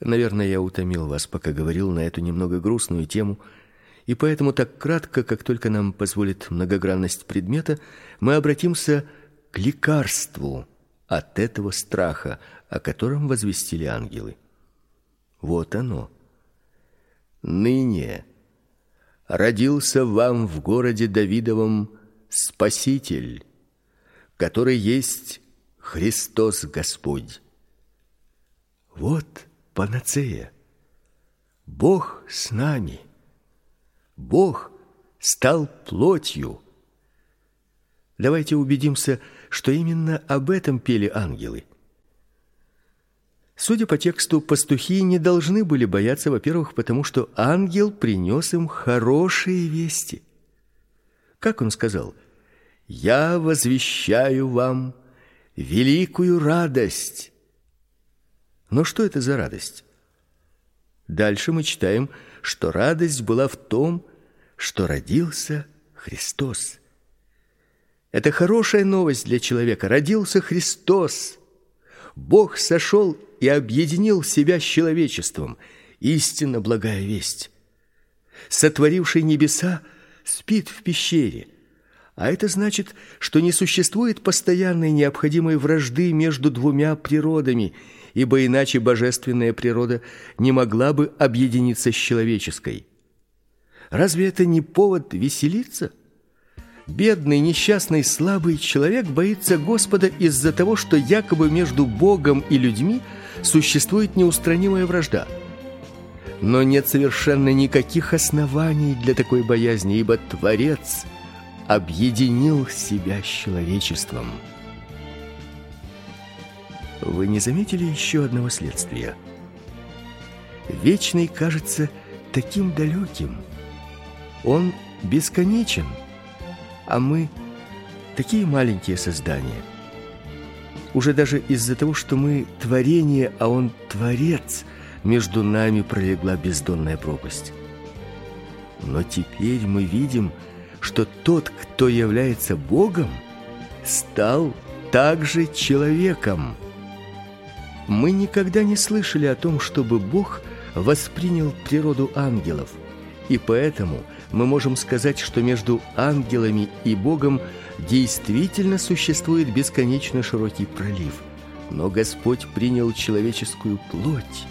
Наверное, я утомил вас, пока говорил на эту немного грустную тему, и поэтому так кратко, как только нам позволит многогранность предмета, мы обратимся к лекарству от этого страха, о котором возвестили ангелы. Вот оно. Ныне родился вам в городе Давидовом Спаситель, который есть Христос Господь. Вот панацея. Бог с нами. Бог стал плотью. Давайте убедимся, что именно об этом пели ангелы. Судя по тексту, пастухи не должны были бояться, во-первых, потому что ангел принес им хорошие вести. Как он сказал: "Я возвещаю вам великую радость". Но что это за радость? Дальше мы читаем, что радость была в том, что родился Христос. Это хорошая новость для человека. Родился Христос. Бог сошел и объединил себя с человечеством. Истинно благая весть. Сотворивший небеса спит в пещере. А это значит, что не существует постоянной необходимой вражды между двумя природами, ибо иначе божественная природа не могла бы объединиться с человеческой. Разве это не повод веселиться? Бедный, несчастный, слабый человек боится Господа из-за того, что якобы между Богом и людьми существует неустранимая вражда. Но нет совершенно никаких оснований для такой боязни, ибо Творец объединил себя с человечеством. Вы не заметили еще одного следствия? Вечный кажется таким далеким. Он бесконечен, а мы такие маленькие создания. Уже даже из-за того, что мы творение, а он творец, между нами пролегла бездонная пропасть. Но теперь мы видим, что тот, кто является Богом, стал также человеком. Мы никогда не слышали о том, чтобы Бог воспринял природу ангелов, и поэтому мы можем сказать, что между ангелами и Богом действительно существует бесконечно широкий пролив. Но Господь принял человеческую плоть.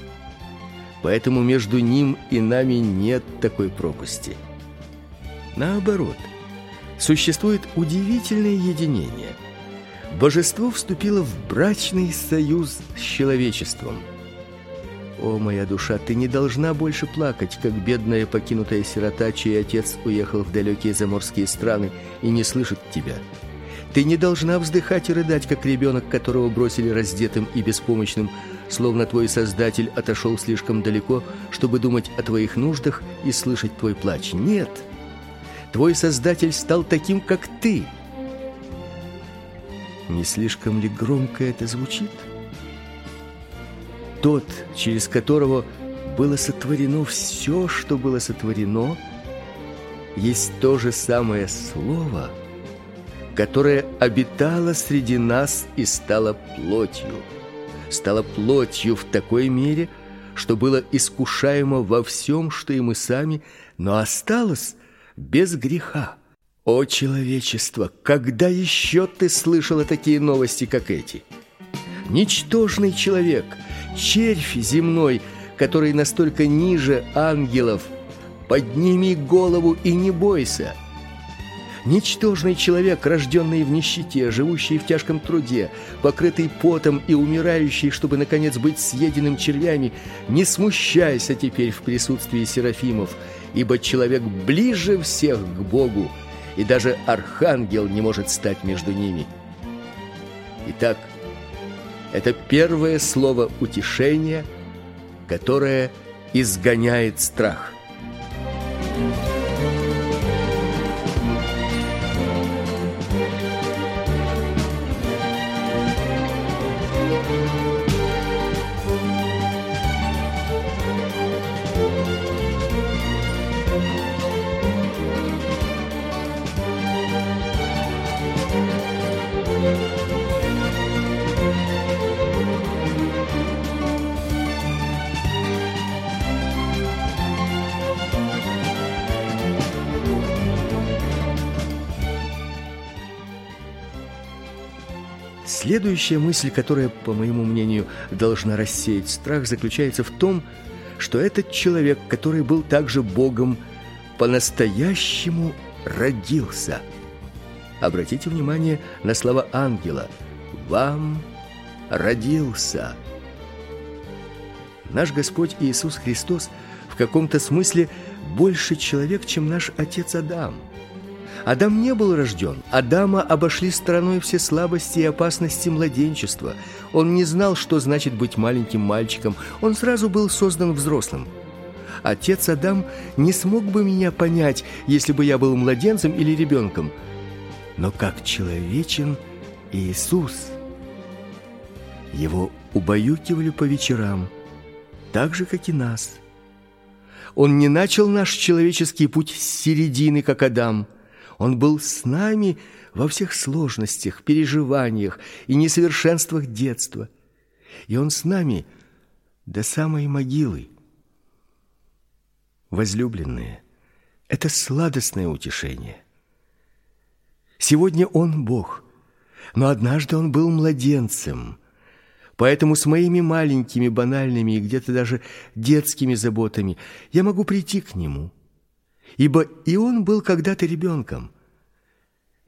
Поэтому между ним и нами нет такой пропасти. Наоборот, существует удивительное единение – божество вступило в брачный союз с человечеством. О, моя душа, ты не должна больше плакать, как бедная покинутая сирота, чей отец уехал в далекие заморские страны и не слышит тебя. Ты не должна вздыхать и рыдать, как ребенок, которого бросили раздетым и беспомощным, словно твой Создатель отошел слишком далеко, чтобы думать о твоих нуждах и слышать твой плач. Нет. Твой Создатель стал таким, как ты. Не слишком ли громко это звучит? Тот, через которого было сотворено все, что было сотворено, есть то же самое слово, которое обитало среди нас и стало плотью. Стало плотью в такой мере, что было искушаемо во всем, что и мы сами, но осталось без греха. О человечество, когда еще ты слышала такие новости, как эти? Ничтожный человек, червь земной, который настолько ниже ангелов, подними голову и не бойся. Ничтожный человек, рожденный в нищете, живущий в тяжком труде, покрытый потом и умирающий, чтобы наконец быть съеденным червями, не смущайся теперь в присутствии серафимов, ибо человек ближе всех к Богу и даже архангел не может стать между ними. Итак, это первое слово утешения, которое изгоняет страх. Следующая мысль, которая, по моему мнению, должна рассеять страх, заключается в том, что этот человек, который был также Богом, по-настоящему родился. Обратите внимание на слова ангела: "Вам родился". Наш Господь Иисус Христос в каком-то смысле больше человек, чем наш отец Адам. Адам не был рожден. Адама обошли стороной все слабости и опасности младенчества. Он не знал, что значит быть маленьким мальчиком. Он сразу был создан взрослым. Отец Адам не смог бы меня понять, если бы я был младенцем или ребенком. Но как человечен Иисус. Его убаюкивали по вечерам, так же как и нас. Он не начал наш человеческий путь с середины, как Адам. Он был с нами во всех сложностях, переживаниях и несовершенствах детства. И он с нами до самой могилы. Возлюбленные, это сладостное утешение. Сегодня он Бог, но однажды он был младенцем. Поэтому с моими маленькими, банальными и где-то даже детскими заботами я могу прийти к нему ибо и он был когда-то ребенком.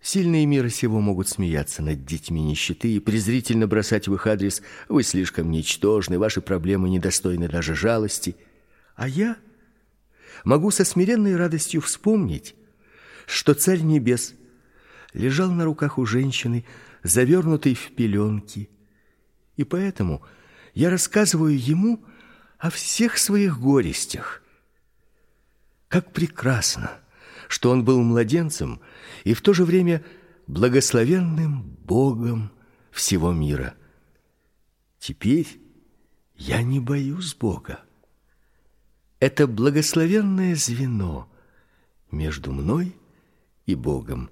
Сильные мира сего могут смеяться над детьми нищеты и презрительно бросать в их адрес: "Вы слишком ничтожны, ваши проблемы недостойны даже жалости". А я могу со смиренной радостью вспомнить, что Царь небес лежал на руках у женщины, завернутой в пеленки, и поэтому я рассказываю ему о всех своих горестях как прекрасно, что он был младенцем и в то же время благословенным Богом всего мира. Теперь я не боюсь Бога. Это благословенное звено между мной и Богом.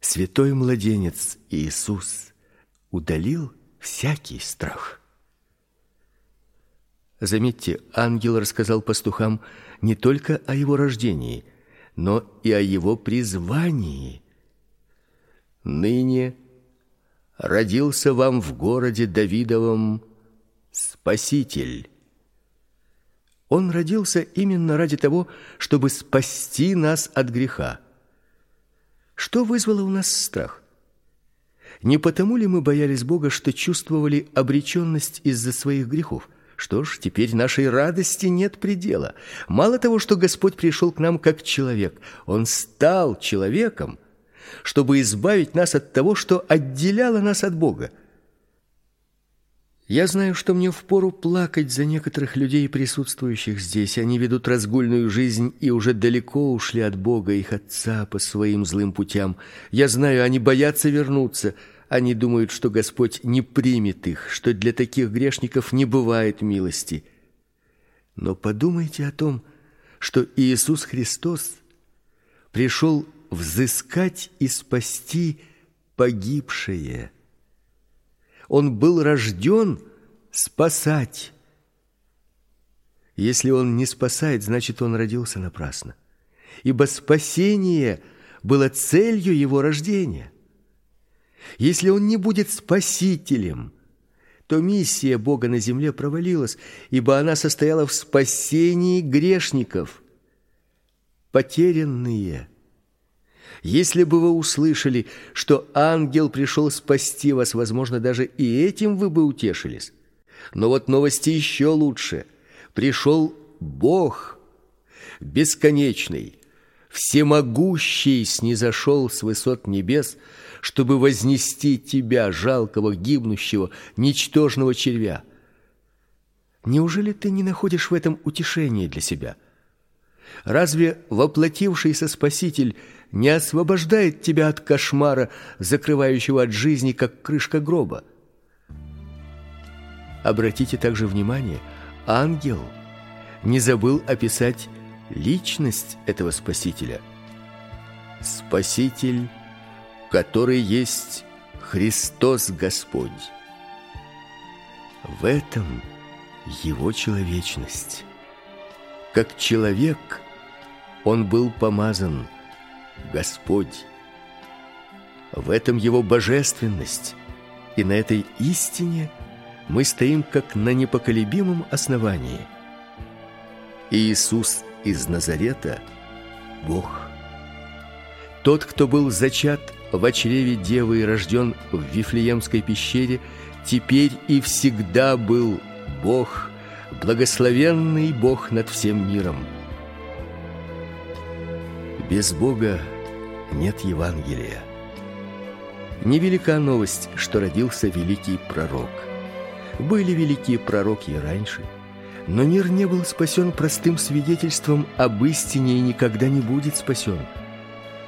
Святой младенец Иисус удалил всякий страх. Заметьте, ангел рассказал пастухам не только о его рождении, но и о его призвании. Ныне родился вам в городе Давидовом Спаситель. Он родился именно ради того, чтобы спасти нас от греха. Что вызвало у нас страх? Не потому ли мы боялись Бога, что чувствовали обреченность из-за своих грехов? Что ж, теперь нашей радости нет предела. Мало того, что Господь пришел к нам как человек, он стал человеком, чтобы избавить нас от того, что отделяло нас от Бога. Я знаю, что мне впору плакать за некоторых людей, присутствующих здесь. Они ведут разгульную жизнь и уже далеко ушли от Бога, их отца по своим злым путям. Я знаю, они боятся вернуться. Они думают, что Господь не примет их, что для таких грешников не бывает милости. Но подумайте о том, что Иисус Христос пришел взыскать и спасти погибшее. Он был рожден спасать. Если он не спасает, значит, он родился напрасно. Ибо спасение было целью его рождения. Если он не будет спасителем, то миссия Бога на земле провалилась, ибо она состояла в спасении грешников, потерянные. Если бы вы услышали, что ангел пришел спасти вас, возможно, даже и этим вы бы утешились. Но вот новости еще лучше. Пришел Бог бесконечный, всемогущий, снизошел с высот небес чтобы вознести тебя, жалкого, гибнущего, ничтожного червя. Неужели ты не находишь в этом утешения для себя? Разве воплотившийся Спаситель не освобождает тебя от кошмара, закрывающего от жизни, как крышка гроба? Обратите также внимание, ангел не забыл описать личность этого Спасителя. Спаситель который есть Христос Господь. В этом его человечность. Как человек он был помазан Господь. В этом его божественность И на этой истине мы стоим как на непоколебимом основании. Иисус из Назарета Бог. Тот, кто был зачат в чреве девы и рожден в Вифлеемской пещере, теперь и всегда был Бог, благословенный Бог над всем миром. Без Бога нет Евангелия. Невелика новость, что родился великий пророк. Были великие пророки и раньше, но мир не был спасен простым свидетельством об истине и никогда не будет спасен.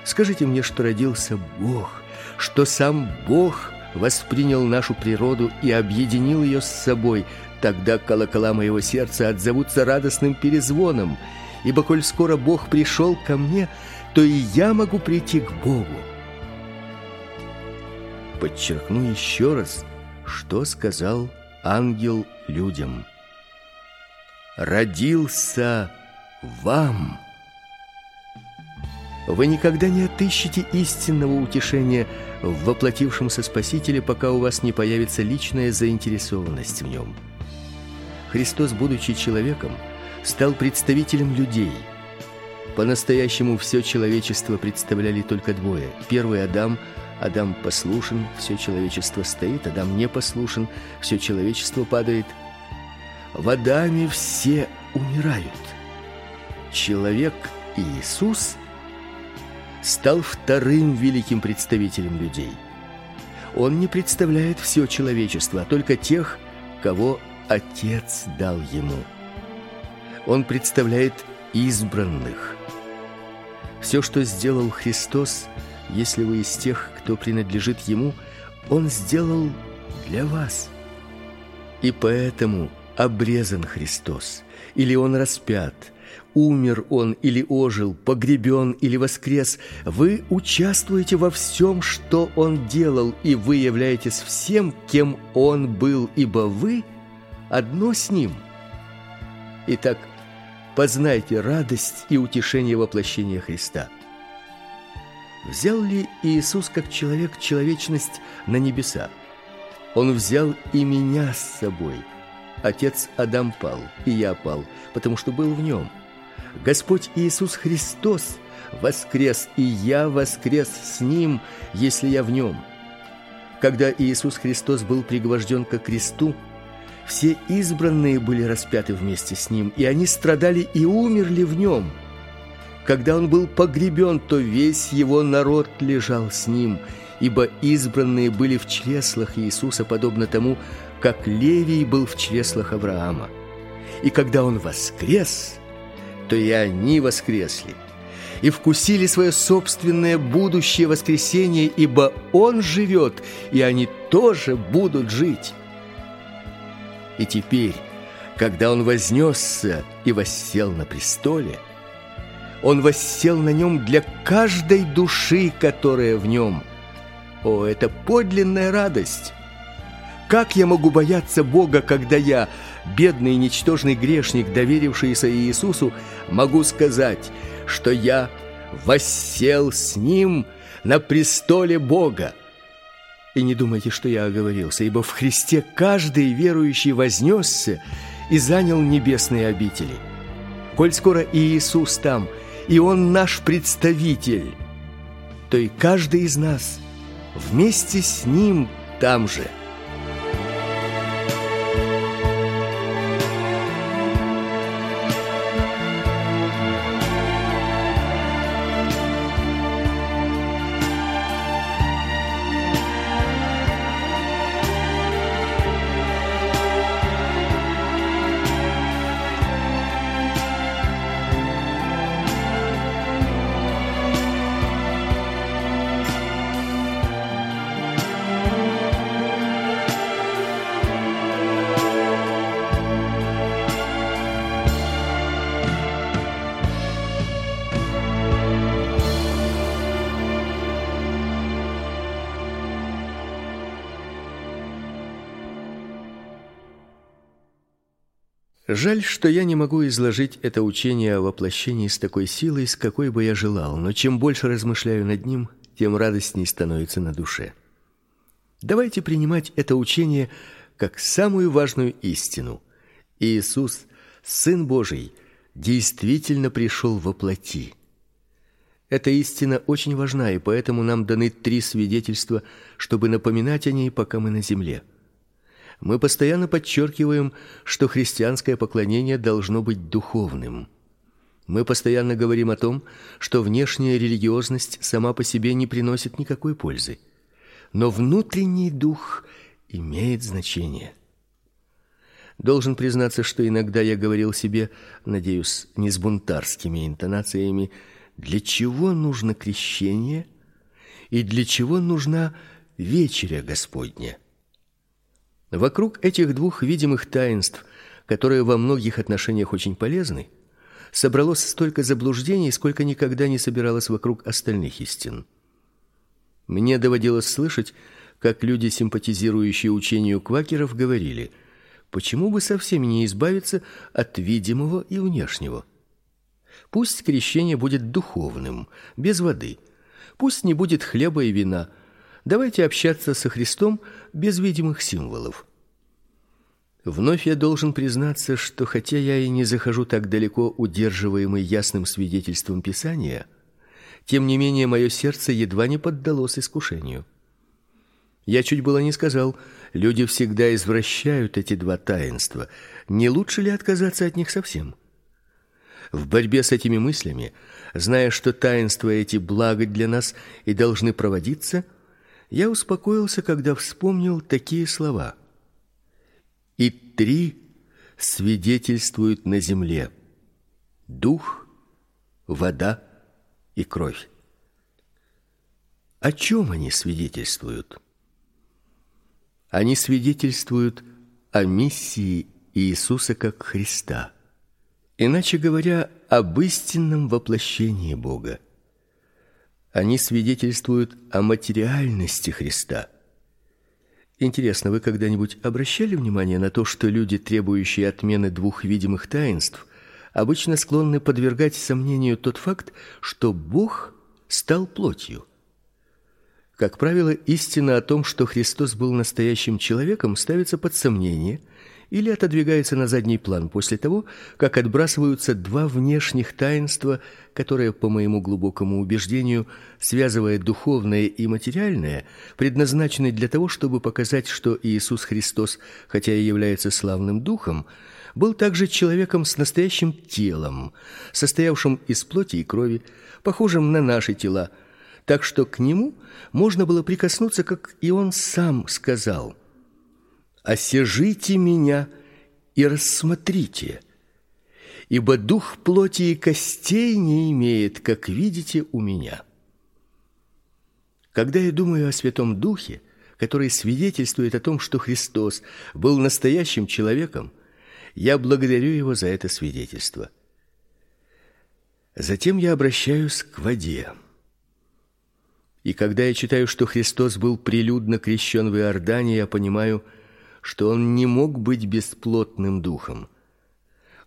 Скажите мне, что родился Бог, что сам Бог воспринял нашу природу и объединил ее с собой, тогда колокола моего сердца отзовутся радостным перезвоном, ибо коль скоро Бог пришел ко мне, то и я могу прийти к Богу. Подчеркну еще раз, что сказал ангел людям. Родился вам. Вы никогда не отыщете истинного утешения в воплотившемся Спасителе, пока у вас не появится личная заинтересованность в нем. Христос, будучи человеком, стал представителем людей. По-настоящему все человечество представляли только двое: первый Адам Адам послушен, все человечество стоит, Адам не послушен, все человечество падает. В Адаме все умирают. Человек Иисус стал вторым великим представителем людей. Он не представляет все человечество, а только тех, кого Отец дал ему. Он представляет избранных. Все, что сделал Христос, если вы из тех, кто принадлежит ему, он сделал для вас. И поэтому обрезан Христос, или он распят, умер он или ожил, погребен или воскрес, вы участвуете во всем, что он делал, и вы являетесь всем, кем он был, ибо вы одно с ним. Итак, познайте радость и утешение воплощения Христа. Взял ли Иисус как человек человечность на небеса? Он взял и меня с собой. Отец Адам пал, и я пал, потому что был в нем. Господь Иисус Христос воскрес, и я воскрес с ним, если я в нем. Когда Иисус Христос был пригвожден ко кресту, все избранные были распяты вместе с ним, и они страдали и умерли в нем. Когда он был погребен, то весь его народ лежал с ним, ибо избранные были в чреслах Иисуса, подобно тому, как Левий был в чреслах Авраама. И когда он воскрес, то и они воскресли и вкусили свое собственное будущее воскресение, ибо он живет, и они тоже будут жить. И теперь, когда он вознесся и воссел на престоле, он воссел на нем для каждой души, которая в нем. О, это подлинная радость! Как я могу бояться Бога, когда я, бедный и ничтожный грешник, доверившийся Иисусу, могу сказать, что я воссел с Ним на престоле Бога? И не думайте, что я оговорился, ибо в Христе каждый верующий вознесся и занял небесные обители. Коль скоро Иисус там – и Он наш представитель, то и каждый из нас вместе с Ним там же – Жаль, что я не могу изложить это учение о воплощении с такой силой, с какой бы я желал, но чем больше размышляю над ним, тем радостней становится на душе. Давайте принимать это учение как самую важную истину. Иисус, сын Божий, действительно пришел во плоти. Эта истина очень важна, и поэтому нам даны три свидетельства, чтобы напоминать о ней, пока мы на земле. Мы постоянно подчеркиваем, что христианское поклонение должно быть духовным. Мы постоянно говорим о том, что внешняя религиозность сама по себе не приносит никакой пользы, но внутренний дух имеет значение. Должен признаться, что иногда я говорил себе, надеюсь, не с бунтарскими интонациями, для чего нужно крещение и для чего нужна вечеря Господня. Вокруг этих двух видимых таинств, которые во многих отношениях очень полезны, собралось столько заблуждений, сколько никогда не собиралось вокруг остальных истин. Мне доводилось слышать, как люди, симпатизирующие учению квакеров, говорили: "Почему бы совсем не избавиться от видимого и внешнего?" Пусть крещение будет духовным, без воды. Пусть не будет хлеба и вина. Давайте общаться со Христом без видимых символов. Вновь я должен признаться, что хотя я и не захожу так далеко, удерживаемый ясным свидетельством Писания, тем не менее мое сердце едва не поддалось искушению. Я чуть было не сказал: люди всегда извращают эти два таинства. Не лучше ли отказаться от них совсем? В борьбе с этими мыслями, зная, что таинства эти благо для нас и должны проводиться, я успокоился, когда вспомнил такие слова: и три свидетельствуют на земле: дух, вода и кровь. О чем они свидетельствуют? Они свидетельствуют о миссии Иисуса как Христа. Иначе говоря, об истинном воплощении Бога. Они свидетельствуют о материальности Христа. Интересно, вы когда-нибудь обращали внимание на то, что люди, требующие отмены двух видимых таинств, обычно склонны подвергать сомнению тот факт, что Бог стал плотью? Как правило, истина о том, что Христос был настоящим человеком, ставится под сомнение – или отодвигается на задний план после того, как отбрасываются два внешних таинства, которые, по моему глубокому убеждению, связывая духовное и материальное, предназначены для того, чтобы показать, что Иисус Христос, хотя и является славным духом, был также человеком с настоящим телом, состоявшим из плоти и крови, похожим на наши тела, так что к нему можно было прикоснуться, как и он сам сказал: осежите меня и рассмотрите, ибо дух плоти и костей не имеет, как видите у меня. Когда я думаю о Святом Духе, который свидетельствует о том, что Христос был настоящим человеком, я благодарю его за это свидетельство. Затем я обращаюсь к воде. И когда я читаю, что Христос был прилюдно крещен в Иордане, я понимаю, что что он не мог быть бесплотным духом.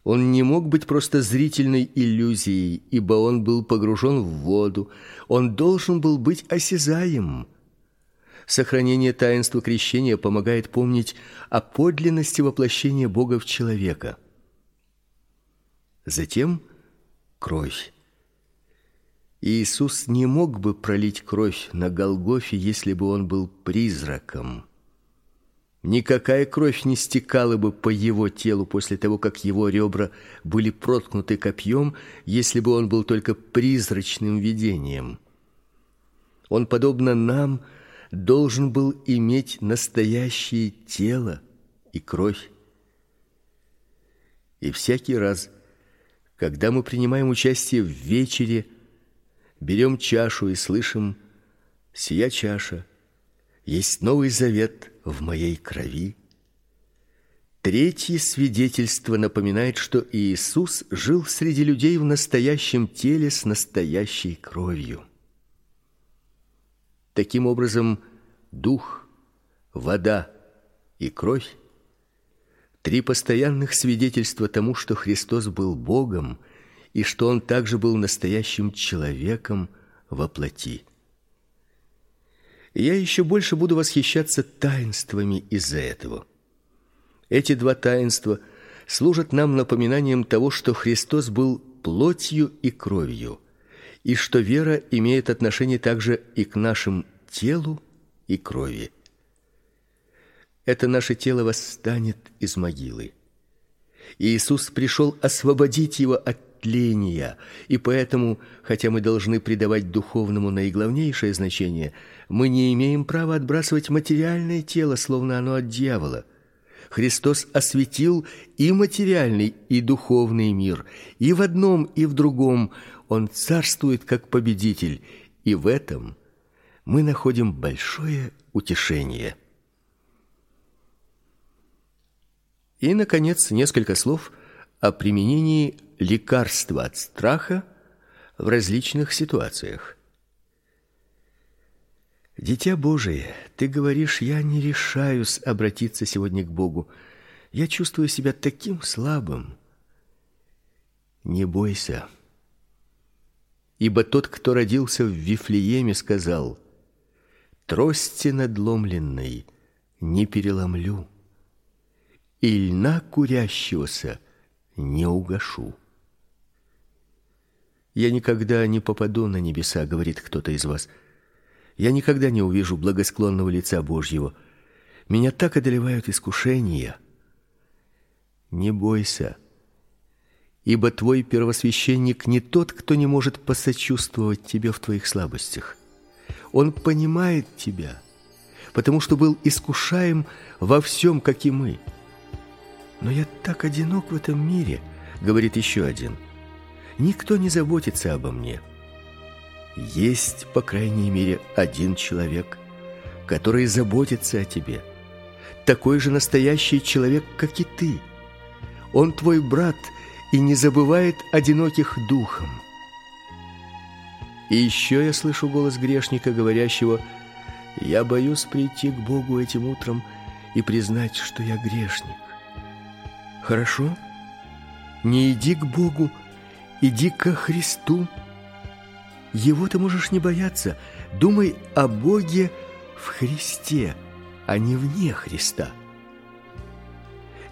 Он не мог быть просто зрительной иллюзией, ибо он был погружен в воду. Он должен был быть осязаем. Сохранение таинства крещения помогает помнить о подлинности воплощения Бога в человека. Затем кровь. Иисус не мог бы пролить кровь на Голгофе, если бы он был призраком. Никакая кровь не стекала бы по его телу после того, как его ребра были проткнуты копьем, если бы он был только призрачным видением. Он подобно нам должен был иметь настоящее тело и кровь. И всякий раз, когда мы принимаем участие в вечере, берем чашу и слышим: "Сия чаша есть новый завет в моей крови. Третье свидетельство напоминает, что Иисус жил среди людей в настоящем теле с настоящей кровью. Таким образом, дух, вода и кровь три постоянных свидетельства тому, что Христос был Богом и что он также был настоящим человеком во плоти. Я еще больше буду восхищаться таинствами из-за этого. Эти два таинства служат нам напоминанием того, что Христос был плотью и кровью, и что вера имеет отношение также и к нашим телу и крови. Это наше тело восстанет из могилы. Иисус пришел освободить его от тления, и поэтому, хотя мы должны придавать духовному наиглавнейшее значение, мы не имеем права отбрасывать материальное тело, словно оно от дьявола. Христос осветил и материальный, и духовный мир, и в одном, и в другом он царствует как победитель, и в этом мы находим большое утешение. И наконец, несколько слов о применении лекарства от страха в различных ситуациях. Дитя Божие, ты говоришь: "Я не решаюсь обратиться сегодня к Богу. Я чувствую себя таким слабым". Не бойся. Ибо тот, кто родился в Вифлееме, сказал: "Трости надломленной не переломлю, и льна курящегося не угашу". Я никогда не попаду на небеса, говорит кто-то из вас. Я никогда не увижу благосклонного лица Божьего. Меня так одолевают искушения. Не бойся, ибо твой первосвященник не тот, кто не может посочувствовать тебе в твоих слабостях. Он понимает тебя, потому что был искушаем во всем, как и мы. Но я так одинок в этом мире, говорит еще один. Никто не заботится обо мне. Есть, по крайней мере, один человек, который заботится о тебе. Такой же настоящий человек, как и ты. Он твой брат и не забывает одиноких духом. И еще я слышу голос грешника, говорящего: "Я боюсь прийти к Богу этим утром и признать, что я грешник". Хорошо? Не иди к Богу, иди ко Христу. Его ты можешь не бояться. Думай о Боге в Христе, а не вне Христа.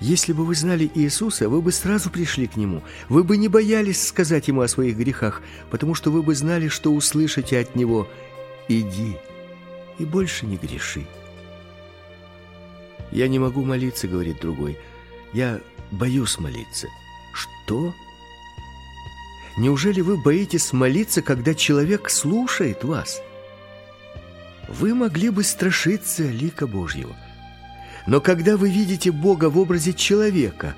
Если бы вы знали Иисуса, вы бы сразу пришли к нему. Вы бы не боялись сказать ему о своих грехах, потому что вы бы знали, что услышите от него: "Иди и больше не греши". Я не могу молиться, говорит другой. Я боюсь молиться. Что? Неужели вы боитесь молиться, когда человек слушает вас? Вы могли бы страшиться лика Божьего. Но когда вы видите Бога в образе человека,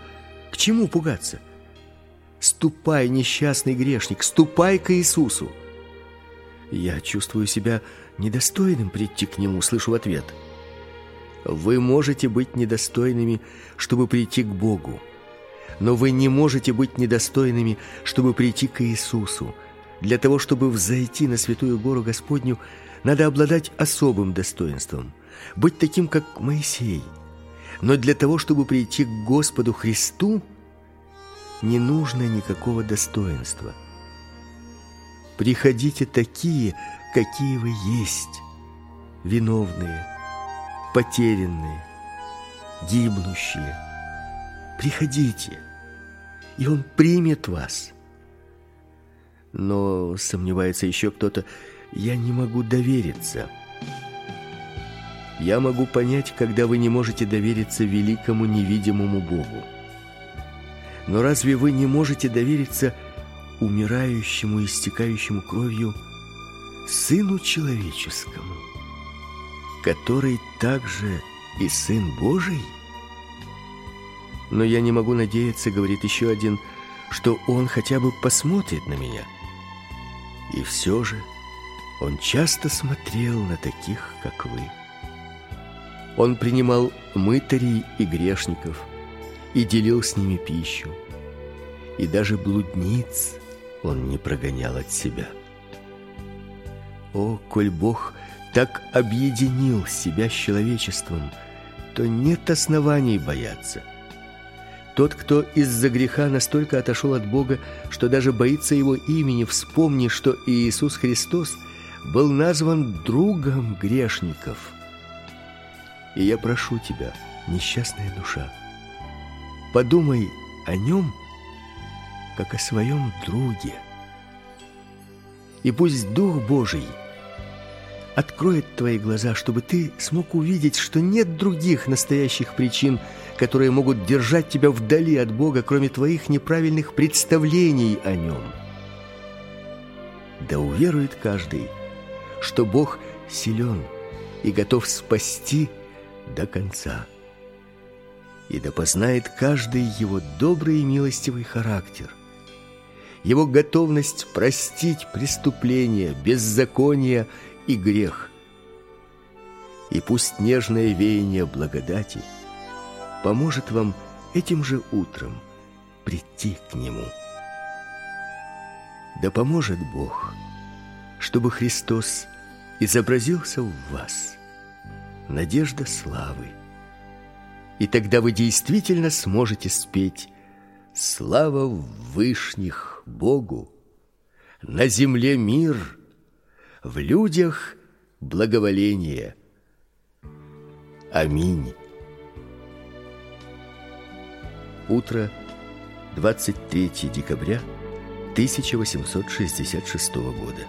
к чему пугаться? Ступай, несчастный грешник, ступай к Иисусу. Я чувствую себя недостойным прийти к нему, слышу в ответ. Вы можете быть недостойными, чтобы прийти к Богу но вы не можете быть недостойными, чтобы прийти к Иисусу. Для того, чтобы взойти на святую гору Господню, надо обладать особым достоинством, быть таким, как Моисей. Но для того, чтобы прийти к Господу Христу, не нужно никакого достоинства. Приходите такие, какие вы есть, виновные, потерянные, гибнущие. Приходите и он примет вас. Но сомневается еще кто-то, я не могу довериться. Я могу понять, когда вы не можете довериться великому невидимому Богу. Но разве вы не можете довериться умирающему и истекающему кровью сыну человеческому, который также и сын Божий? Но я не могу надеяться, говорит еще один, что он хотя бы посмотрит на меня. И все же он часто смотрел на таких, как вы. Он принимал мытарей и грешников и делил с ними пищу. И даже блудниц он не прогонял от себя. О, коль Бог так объединил себя с человечеством, то нет оснований бояться. Тот, кто из-за греха настолько отошел от Бога, что даже боится его имени, вспомни, что Иисус Христос был назван другом грешников. И я прошу тебя, несчастная душа, подумай о нем, как о своем друге. И пусть Дух Божий откроет твои глаза, чтобы ты смог увидеть, что нет других настоящих причин, которые могут держать тебя вдали от Бога, кроме твоих неправильных представлений о нем. Да уверует каждый, что Бог силен и готов спасти до конца. И да познает каждый его добрый и милостивый характер, его готовность простить преступления, беззакония и грех. И пусть нежное веяние благодати поможет вам этим же утром прийти к нему. Да поможет Бог, чтобы Христос изобразился в вас. Надежда славы. И тогда вы действительно сможете спеть слава в вышних Богу, на земле мир, в людях благоволение. Аминь. Утро 23 декабря 1866 года.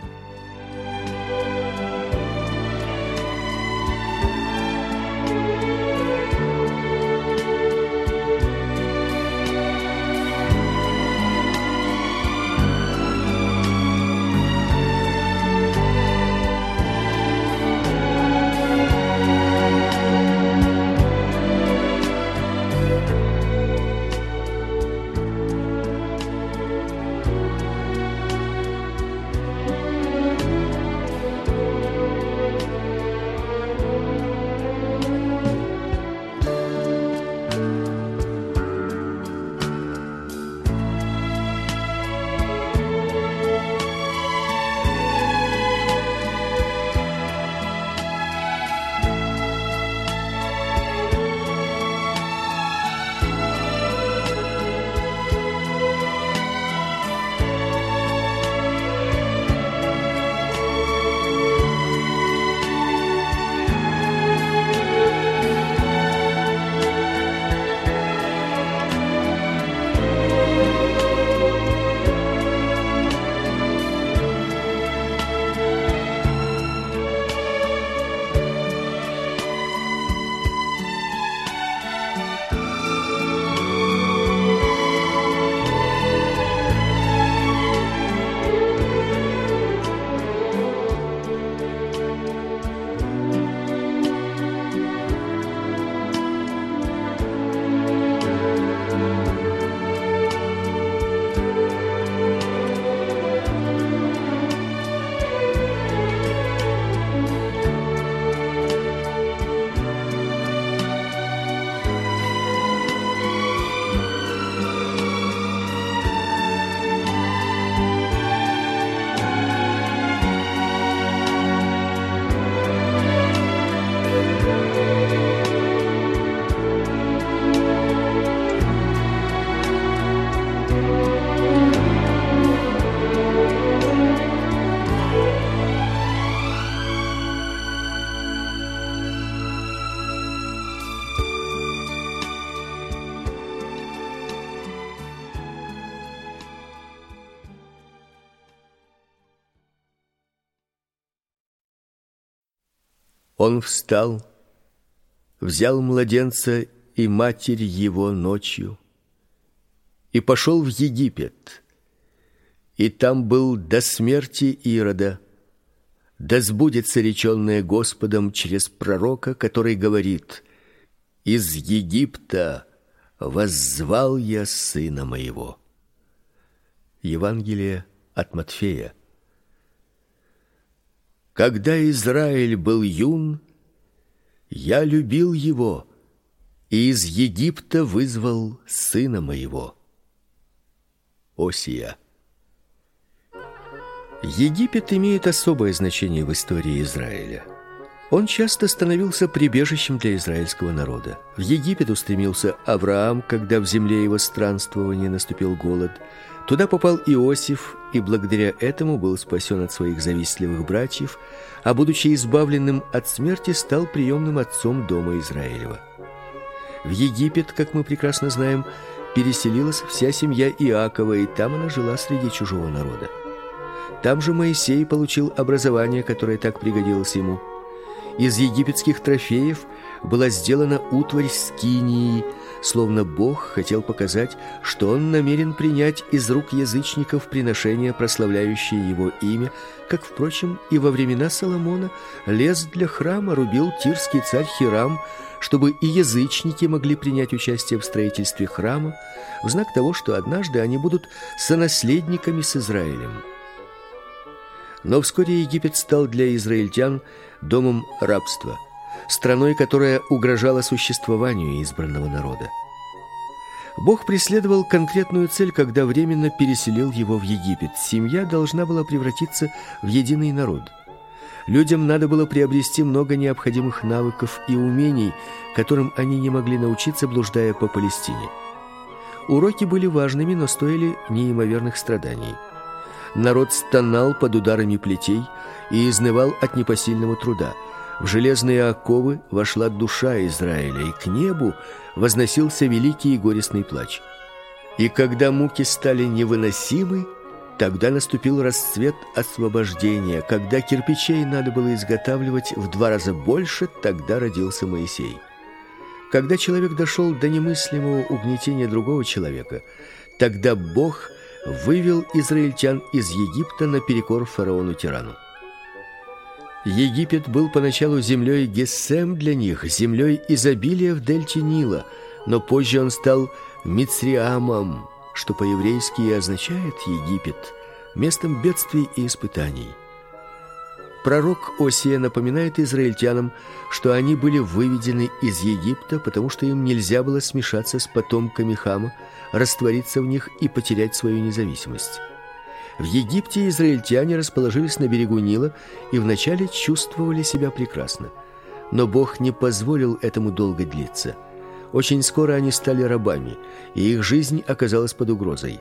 Он встал, взял младенца и матерь его ночью и пошел в Египет. И там был до смерти Ирода, да сбудется речённое Господом через пророка, который говорит: из Египта воззвал я сына моего. Евангелие от Матфея когда Израиль был юн, я любил его и из Египта вызвал сына моего. Осия. Египет имеет особое значение в истории Израиля. Он часто становился прибежищем для израильского народа. В Египет устремился Авраам, когда в земле его странствования наступил голод. Туда попал Иосиф, и благодаря этому был спасен от своих завистливых братьев, а будучи избавленным от смерти, стал приемным отцом дома Израилева. В Египет, как мы прекрасно знаем, переселилась вся семья Иакова, и там она жила среди чужого народа. Там же Моисей получил образование, которое так пригодилось ему. Из египетских трофеев была сделана утварь скинии, словно Бог хотел показать, что он намерен принять из рук язычников приношения, прославляющие его имя, как впрочем и во времена Соломона лес для храма рубил тирский царь Хирам, чтобы и язычники могли принять участие в строительстве храма, в знак того, что однажды они будут сонаследниками с Израилем. Но вскоре Египет стал для израильтян домом рабства, страной, которая угрожала существованию избранного народа. Бог преследовал конкретную цель, когда временно переселил его в Египет. Семья должна была превратиться в единый народ. Людям надо было приобрести много необходимых навыков и умений, которым они не могли научиться, блуждая по Палестине. Уроки были важными, но стоили неимоверных страданий. Народ стонал под ударами плетей и изнывал от непосильного труда. В железные оковы вошла душа Израиля, и к небу возносился великий и горестный плач. И когда муки стали невыносимы, тогда наступил расцвет освобождения. Когда кирпичей надо было изготавливать в два раза больше, тогда родился Моисей. Когда человек дошел до немыслимого угнетения другого человека, тогда Бог – вывел израильтян из Египта наперекор фараону-тирану. Египет был поначалу землей Гессем для них, землей изобилия в дельте Нила, но позже он стал Мицриамом, что по-еврейски означает Египет, местом бедствий и испытаний. Пророк Осия напоминает израильтянам, что они были выведены из Египта, потому что им нельзя было смешаться с потомками Хама, раствориться в них и потерять свою независимость. В Египте израильтяне расположились на берегу Нила и вначале чувствовали себя прекрасно. Но Бог не позволил этому долго длиться. Очень скоро они стали рабами, и их жизнь оказалась под угрозой.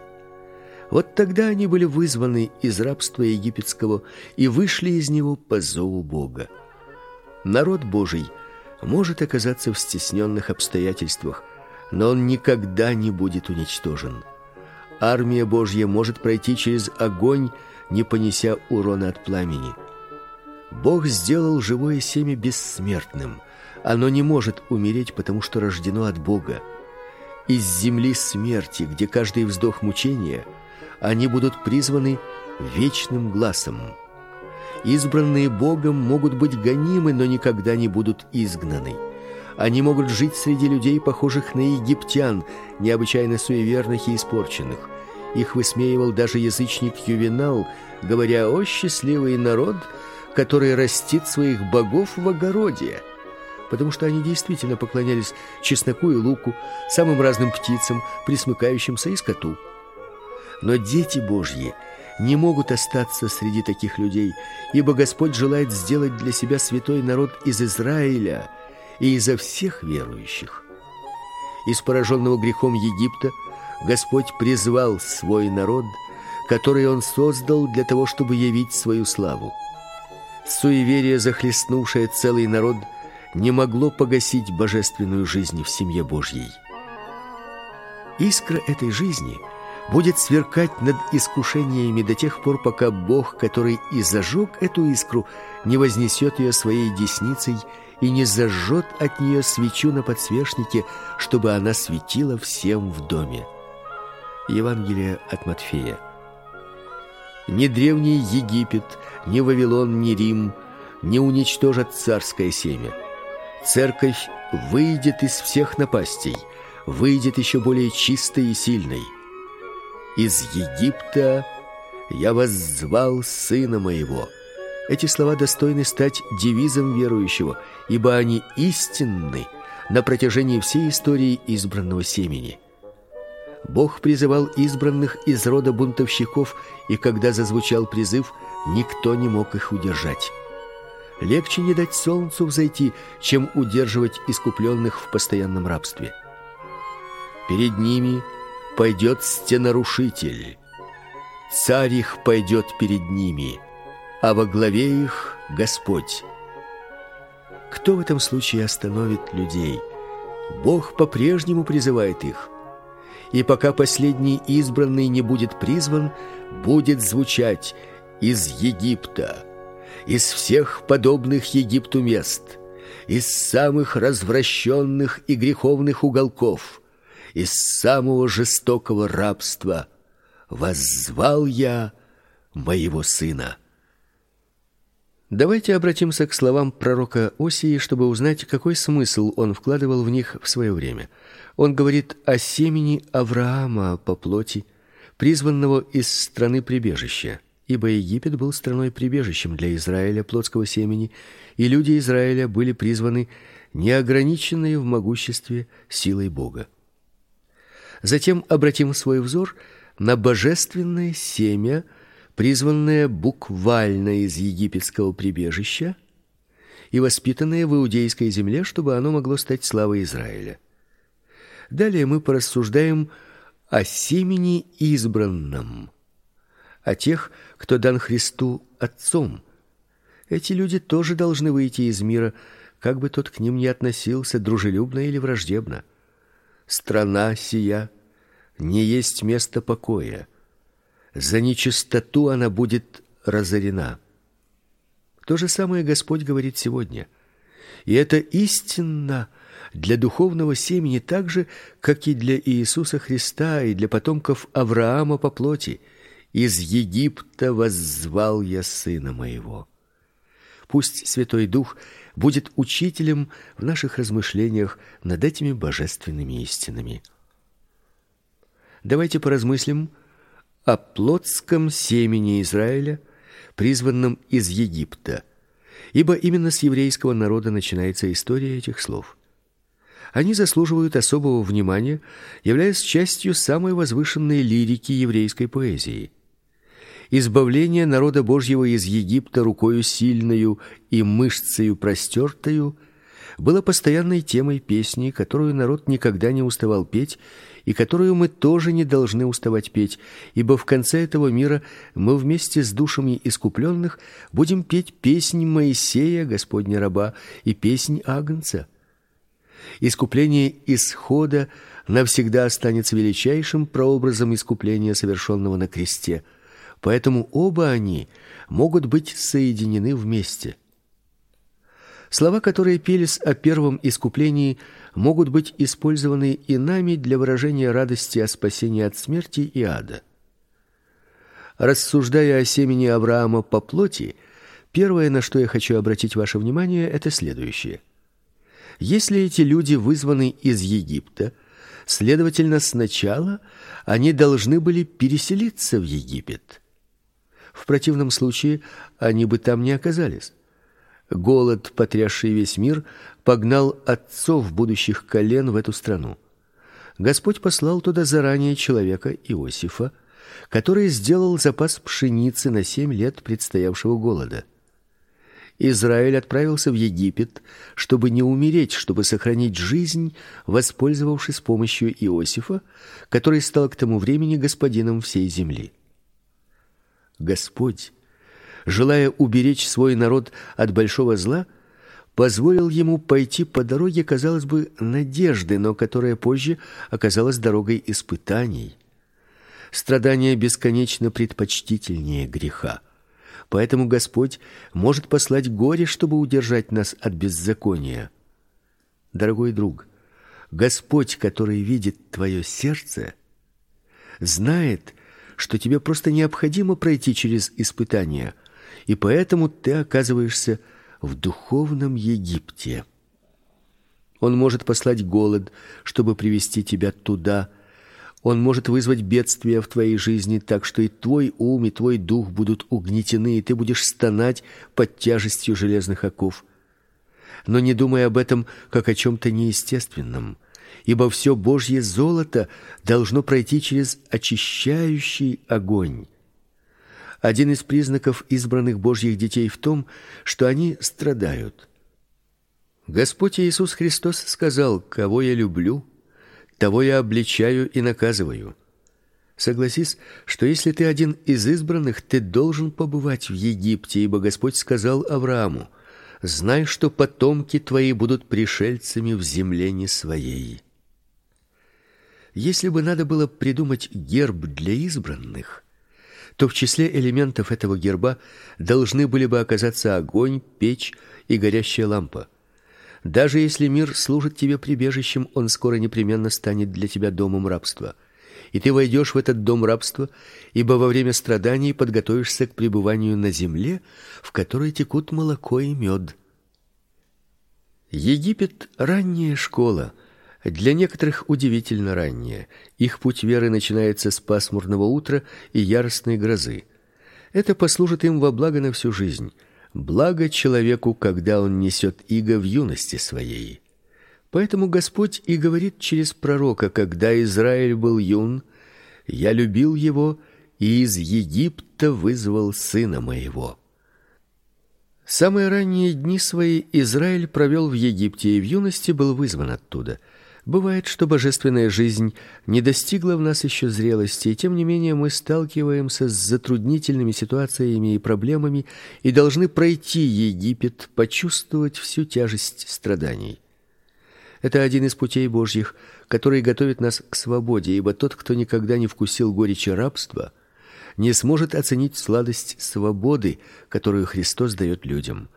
Вот тогда они были вызваны из рабства египетского и вышли из него по зову Бога. Народ Божий может оказаться в стесненных обстоятельствах, но он никогда не будет уничтожен. Армия Божья может пройти через огонь, не понеся урона от пламени. Бог сделал живое семя бессмертным. Оно не может умереть, потому что рождено от Бога. Из земли смерти, где каждый вздох мучения, они будут призваны вечным глазом. Избранные Богом могут быть гонимы, но никогда не будут изгнаны. Они могут жить среди людей, похожих на египтян, необычайно суеверных и испорченных. Их высмеивал даже язычник Ювенал, говоря: "О счастливый народ, который растит своих богов в огороде" потому что они действительно поклонялись чесноку и луку, самым разным птицам, присмыкающимся и скоту. Но дети Божьи не могут остаться среди таких людей, ибо Господь желает сделать для себя святой народ из Израиля – и изо всех верующих. Из пораженного грехом Египта Господь призвал свой народ, который он создал для того, чтобы явить свою славу. Суеверие, захлестнувшее целый народ, не могло погасить божественную жизнь в семье Божьей. Искра этой жизни будет сверкать над искушениями до тех пор, пока Бог, который и зажег эту искру, не вознесет ее своей десницей и не зажжет от нее свечу на подсвечнике, чтобы она светила всем в доме. Евангелие от Матфея. Ни древний Египет, ни Вавилон, ни Рим не уничтожат царское семя. Церковь выйдет из всех напастей, выйдет еще более чистой и сильной. Из Египта я воззвал сына моего. Эти слова достойны стать девизом верующего, ибо они истинны на протяжении всей истории избранного семени. Бог призывал избранных из рода бунтовщиков, и когда зазвучал призыв, никто не мог их удержать. Легче не дать солнцу взойти, чем удерживать искупленных в постоянном рабстве. Перед ними пойдет стенарушитель. Царь их пойдет перед ними, а во главе их Господь. Кто в этом случае остановит людей? Бог по-прежнему призывает их. И пока последний избранный не будет призван, будет звучать из Египта из всех подобных Египту мест, из самых развращенных и греховных уголков, из самого жестокого рабства воззвал я моего сына. Давайте обратимся к словам пророка Осии, чтобы узнать, какой смысл он вкладывал в них в свое время. Он говорит о семени Авраама по плоти, призванного из страны прибежища ибо Египет был страной-прибежищем для Израиля плотского семени, и люди Израиля были призваны неограниченной в могуществе силой Бога. Затем обратим свой взор на божественное семя, призванное буквально из египетского прибежища и воспитанное в иудейской земле, чтобы оно могло стать славой Израиля. Далее мы порассуждаем о семени избранном о тех, кто дан Христу Отцом. Эти люди тоже должны выйти из мира, как бы тот к ним ни относился, дружелюбно или враждебно. Страна сия не есть место покоя. За нечистоту она будет разорена. То же самое Господь говорит сегодня. И это истинно для духовного семени так же, как и для Иисуса Христа и для потомков Авраама по плоти – из Египта воззвал я сына моего. Пусть Святой Дух будет учителем в наших размышлениях над этими божественными истинами. Давайте поразмыслим о плотском семени Израиля, призванном из Египта. Ибо именно с еврейского народа начинается история этих слов. Они заслуживают особого внимания, являясь частью самой возвышенной лирики еврейской поэзии избавление народа Божьего из Египта рукою сильною и мышцею простертою было постоянной темой песни, которую народ никогда не уставал петь, и которую мы тоже не должны уставать петь, ибо в конце этого мира мы вместе с душами искупленных будем петь песнь Моисея, Господня раба, и песнь Агнца. Искупление исхода навсегда останется величайшим прообразом искупления, совершенного на кресте – Поэтому оба они могут быть соединены вместе. Слова, которые пелись о первом искуплении, могут быть использованы и нами для выражения радости о спасении от смерти и ада. Рассуждая о семени Авраама по плоти, первое, на что я хочу обратить ваше внимание, это следующее. Если эти люди вызваны из Египта, следовательно, сначала они должны были переселиться в Египет. В противном случае они бы там не оказались. Голод, потрясший весь мир, погнал отцов будущих колен в эту страну. Господь послал туда заранее человека Иосифа, который сделал запас пшеницы на семь лет предстоявшего голода. Израиль отправился в Египет, чтобы не умереть, чтобы сохранить жизнь, воспользовавшись помощью Иосифа, который стал к тому времени господином всей земли. Господь, желая уберечь свой народ от большого зла, позволил ему пойти по дороге, казалось бы, надежды, но которая позже оказалась дорогой испытаний. Страдание бесконечно предпочтительнее греха. Поэтому Господь может послать горе, чтобы удержать нас от беззакония. Дорогой друг, Господь, который видит твое сердце, знает, что тебе просто необходимо пройти через испытания, и поэтому ты оказываешься в духовном Египте. Он может послать голод, чтобы привести тебя туда. Он может вызвать бедствия в твоей жизни, так что и твой ум, и твой дух будут угнетены, и ты будешь стонать под тяжестью железных оков. Но не думай об этом как о чем то неестественном ибо все Божье золото должно пройти через очищающий огонь. Один из признаков избранных Божьих детей в том, что они страдают. Господь Иисус Христос сказал: "Кого я люблю, того я обличаю и наказываю". Согласись, что если ты один из избранных, ты должен побывать в Египте, ибо Господь сказал Аврааму: "Знай, что потомки твои будут пришельцами в земле не своей". Если бы надо было придумать герб для избранных, то в числе элементов этого герба должны были бы оказаться огонь, печь и горящая лампа. Даже если мир служит тебе прибежищем, он скоро непременно станет для тебя домом рабства. И ты войдешь в этот дом рабства, ибо во время страданий подготовишься к пребыванию на земле, в которой текут молоко и мед. Египет ранняя школа, для некоторых удивительно ранняя. Их путь веры начинается с пасмурного утра и яростной грозы. Это послужит им во благо на всю жизнь. Благо человеку, когда он несет иго в юности своей. Поэтому Господь и говорит через пророка: когда Израиль был юн, я любил его и из Египта вызвал сына моего. Самые ранние дни свои Израиль провел в Египте и в юности был вызван оттуда. Бывает, что божественная жизнь не достигла в нас еще зрелости, и тем не менее мы сталкиваемся с затруднительными ситуациями и проблемами и должны пройти Египет, почувствовать всю тяжесть страданий. Это один из путей Божьих, который готовит нас к свободе, ибо тот, кто никогда не вкусил горечи рабства, не сможет оценить сладость свободы, которую Христос дает людям.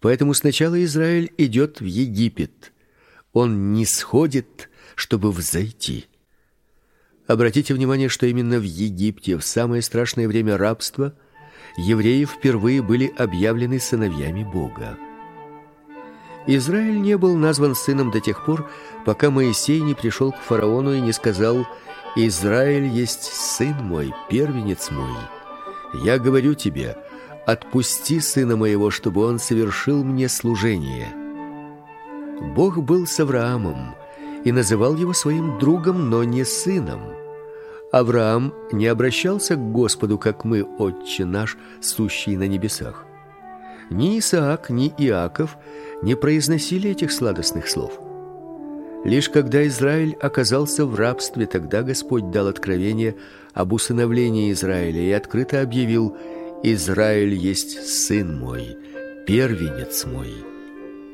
Поэтому сначала Израиль идет в Египет он не сходит, чтобы взойти. Обратите внимание, что именно в Египте в самое страшное время рабства евреи впервые были объявлены сыновьями Бога. Израиль не был назван сыном до тех пор, пока Моисей не пришел к фараону и не сказал: "Израиль есть сын мой, первенец мой. Я говорю тебе: отпусти сына моего, чтобы он совершил мне служение". Бог был с Авраамом и называл его своим другом, но не сыном. Авраам не обращался к Господу, как мы, Отче наш, сущий на небесах. Ни Исаак, ни Иаков не произносили этих сладостных слов. Лишь когда Израиль оказался в рабстве, тогда Господь дал откровение об усыновлении Израиля и открыто объявил: Израиль есть сын мой, первенец мой.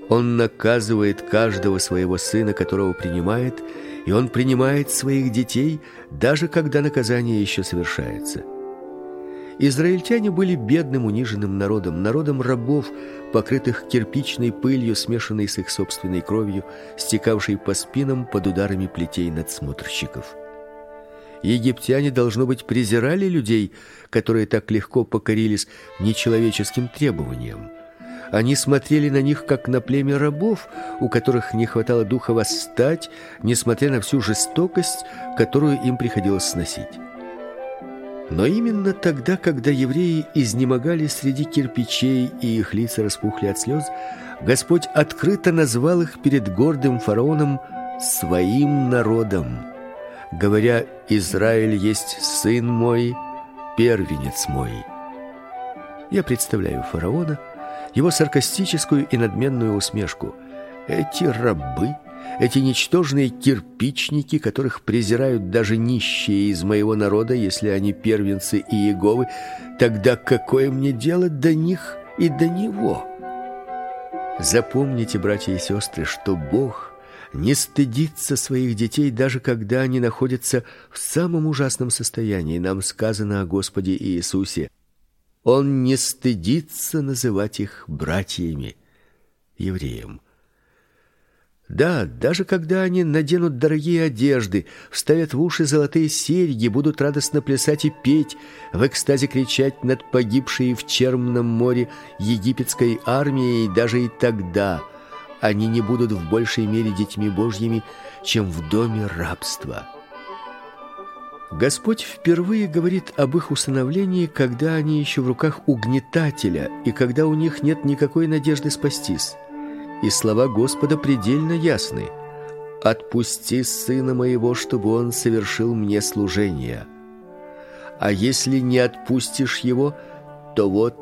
Он наказывает каждого своего сына, которого принимает, и он принимает своих детей, даже когда наказание еще совершается. Израильтяне были бедным, униженным народом, народом рабов, покрытых кирпичной пылью, смешанной с их собственной кровью, стекавшей по спинам под ударами плетей надсмотрщиков. Египтяне должно быть презирали людей, которые так легко покорились нечеловеческим требованиям. Они смотрели на них как на племя рабов, у которых не хватало духа восстать, несмотря на всю жестокость, которую им приходилось сносить. Но именно тогда, когда евреи изнемогали среди кирпичей и их лица распухли от слез, Господь открыто назвал их перед гордым фараоном своим народом, говоря: Израиль есть сын мой, первенец мой. Я представляю фараона, его саркастическую и надменную усмешку. Эти рабы, эти ничтожные кирпичники, которых презирают даже нищие из моего народа, если они первенцы и Иеговы, тогда какое мне дело до них и до него? Запомните, братья и сестры, что Бог не стыдится своих детей, даже когда они находятся в самом ужасном состоянии. Нам сказано о Господе Иисусе: он не стыдится называть их братьями, евреям. Да, даже когда они наденут дорогие одежды, вставят в уши золотые серьги, будут радостно плясать и петь, в экстазе кричать над погибшей в Черном море египетской армией, даже и тогда они не будут в большей мере детьми Божьими, чем в доме рабства. Господь впервые говорит об их усыновлении, когда они еще в руках угнетателя и когда у них нет никакой надежды спастись. И слова Господа предельно ясны: "Отпусти сына моего, чтобы он совершил мне служение". А если не отпустишь его, то вот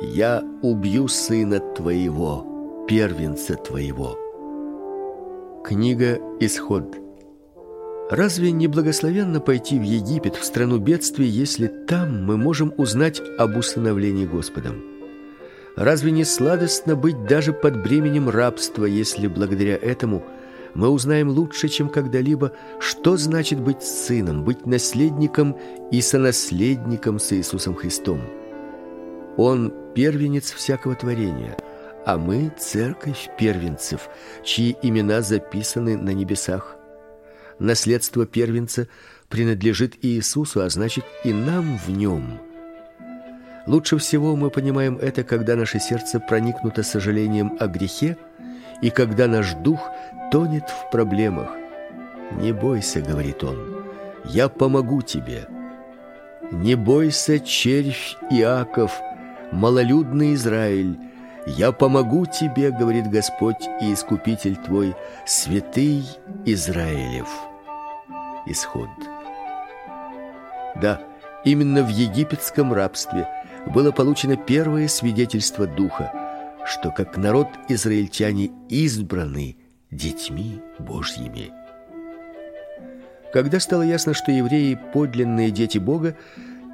я убью сына твоего, первенца твоего. Книга Исход. Разве не благословенно пойти в Египет, в страну бедствий, если там мы можем узнать об усыновлении Господом? Разве не сладостно быть даже под бременем рабства, если благодаря этому мы узнаем лучше, чем когда-либо, что значит быть сыном, быть наследником и сонаследником с Иисусом Христом? Он первенец всякого творения, а мы церковь первенцев, чьи имена записаны на небесах. Наследство первенца принадлежит Иисусу, а значит и нам в нем. Лучше всего мы понимаем это, когда наше сердце проникнуто сожалением о грехе и когда наш дух тонет в проблемах. Не бойся, говорит он. Я помогу тебе. Не бойся, червь Иаков, малолюдный Израиль. Я помогу тебе, говорит Господь и искупитель твой, святый Израилев. Исход. Да, именно в египетском рабстве было получено первое свидетельство духа, что как народ израильтяне избраны детьми Божьими. Когда стало ясно, что евреи подлинные дети Бога,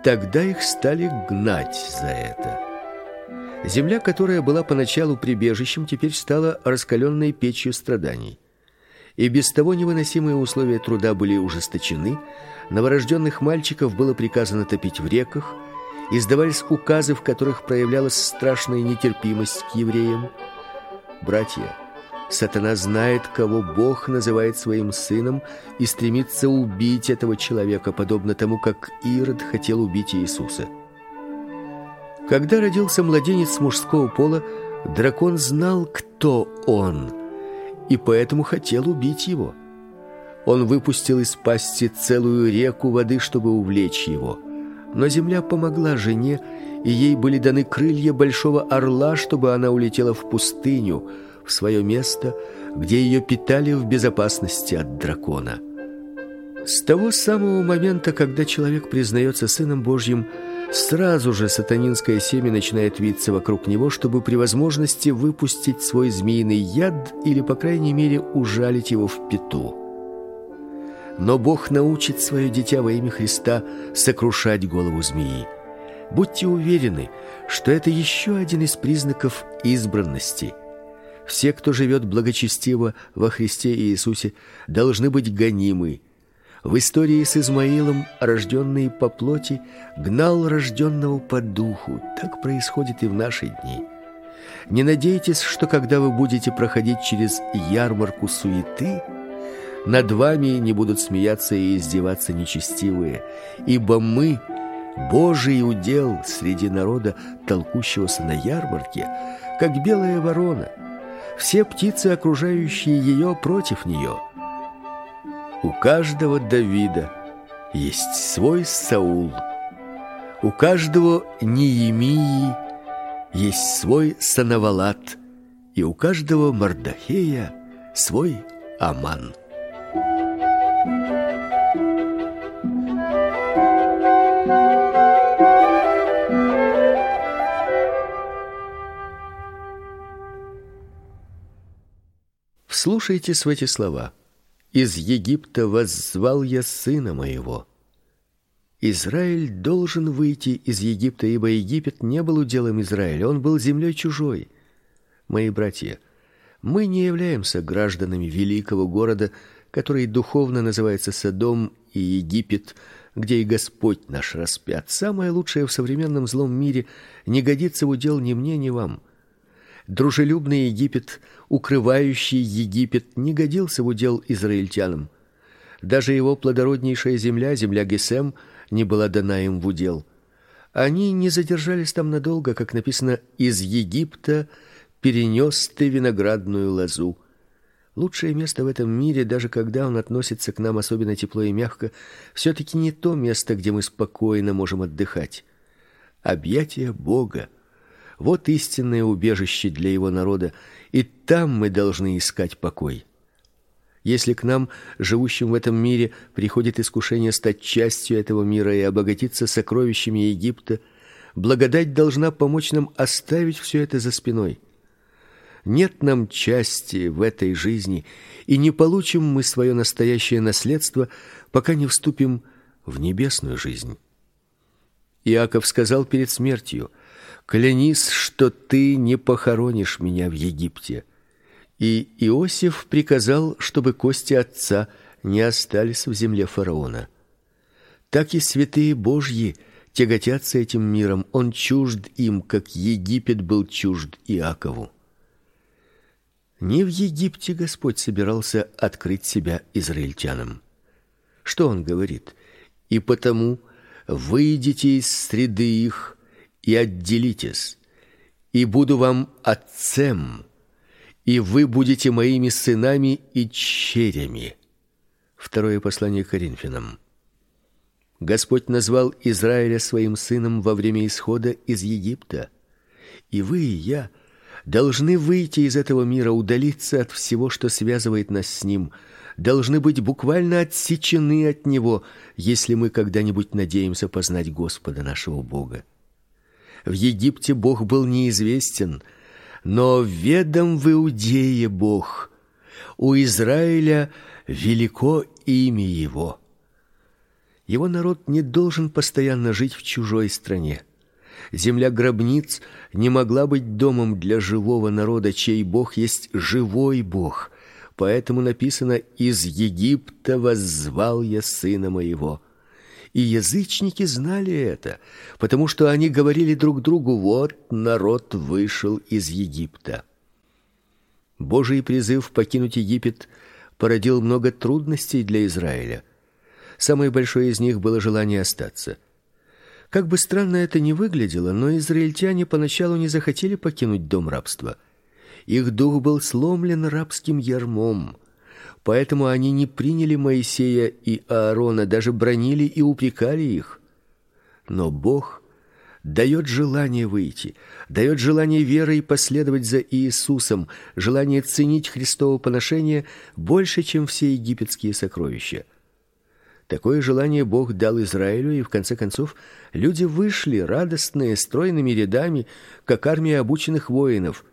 тогда их стали гнать за это. Земля, которая была поначалу прибежищем, теперь стала раскаленной печью страданий. И без того невыносимые условия труда были ужесточены, новорожденных мальчиков было приказано топить в реках, издавались указы, в которых проявлялась страшная нетерпимость к евреям. Братья, сатана знает, кого Бог называет своим сыном и стремится убить этого человека, подобно тому, как Ирод хотел убить Иисуса. Когда родился младенец мужского пола, дракон знал, кто он, и поэтому хотел убить его. Он выпустил из пасти целую реку воды, чтобы увлечь его. Но земля помогла жене, и ей были даны крылья большого орла, чтобы она улетела в пустыню, в свое место, где ее питали в безопасности от дракона. С того самого момента, когда человек признается сыном Божьим, сразу же сатанинское семя начинает виться вокруг него, чтобы при возможности выпустить свой змеиный яд или, по крайней мере, ужалить его в пету но Бог научит свое дитя во имя Христа сокрушать голову змеи. Будьте уверены, что это еще один из признаков избранности. Все, кто живет благочестиво во Христе Иисусе, должны быть гонимы. В истории с Измаилом, рожденный по плоти, гнал рожденного по духу. Так происходит и в наши дни. Не надейтесь, что когда вы будете проходить через ярмарку суеты, над вами не будут смеяться и издеваться нечестивые, ибо мы Божий удел среди народа, толкущегося на ярмарке, как белая ворона. Все птицы, окружающие ее, против нее. У каждого Давида есть свой Саул. У каждого Неемии есть свой Санавалат, и у каждого Мардахея свой Аман. Вслушайтесь в эти слова. Из Египта воззвал я сына моего. Израиль должен выйти из Египта, ибо Египет не был уделом Израиля, он был землей чужой. Мои братья, мы не являемся гражданами великого города, который духовно называется Содом и Египет, где и Господь наш распят. Самое лучшее в современном злом мире не годится в удел ни мне, ни вам. Дружелюбный Египет, укрывающий Египет, не годился в удел израильтянам. Даже его плодороднейшая земля, земля Гесем, не была дана им в удел. Они не задержались там надолго, как написано: из Египта перенес ты виноградную лозу. Лучшее место в этом мире, даже когда он относится к нам особенно тепло и мягко, все таки не то место, где мы спокойно можем отдыхать. Объятия Бога вот истинное убежище для его народа, и там мы должны искать покой. Если к нам, живущим в этом мире, приходит искушение стать частью этого мира и обогатиться сокровищами Египта, благодать должна помочь нам оставить все это за спиной. Нет нам части в этой жизни, и не получим мы свое настоящее наследство, пока не вступим в небесную жизнь. Иаков сказал перед смертью: "Клянись, что ты не похоронишь меня в Египте". И Иосиф приказал, чтобы кости отца не остались в земле фараона. Так и святые Божьи тяготятся этим миром, он чужд им, как Египет был чужд Иакову. Не в Египте Господь собирался открыть себя израильтянам. Что он говорит? И потому выйдите из среды их и отделитесь, и буду вам отцем и вы будете моими сынами и черями. Второе послание к Коринфянам. Господь назвал Израиля своим сыном во время исхода из Египта. И вы и я должны выйти из этого мира, удалиться от всего, что связывает нас с ним, должны быть буквально отсечены от него, если мы когда-нибудь надеемся познать Господа нашего Бога. В Египте Бог был неизвестен, но ведом в Иудее Бог. У Израиля велико имя его. Его народ не должен постоянно жить в чужой стране. Земля гробниц не могла быть домом для живого народа, чей Бог есть живой Бог. Поэтому написано: из Египта воззвал я сына моего. И язычники знали это, потому что они говорили друг другу: вот народ вышел из Египта. Божий призыв покинуть Египет породил много трудностей для Израиля. Самое большое из них было желание остаться. Как бы странно это ни выглядело, но израильтяне поначалу не захотели покинуть дом рабства. Их дух был сломлен рабским ярмом. Поэтому они не приняли Моисея и Аарона, даже бронили и упрекали их. Но Бог дает желание выйти, дает желание верой последовать за Иисусом, желание ценить Христово поношение больше, чем все египетские сокровища. Такое желание Бог дал Израилю, и в конце концов люди вышли радостные стройными рядами, как армия обученных воинов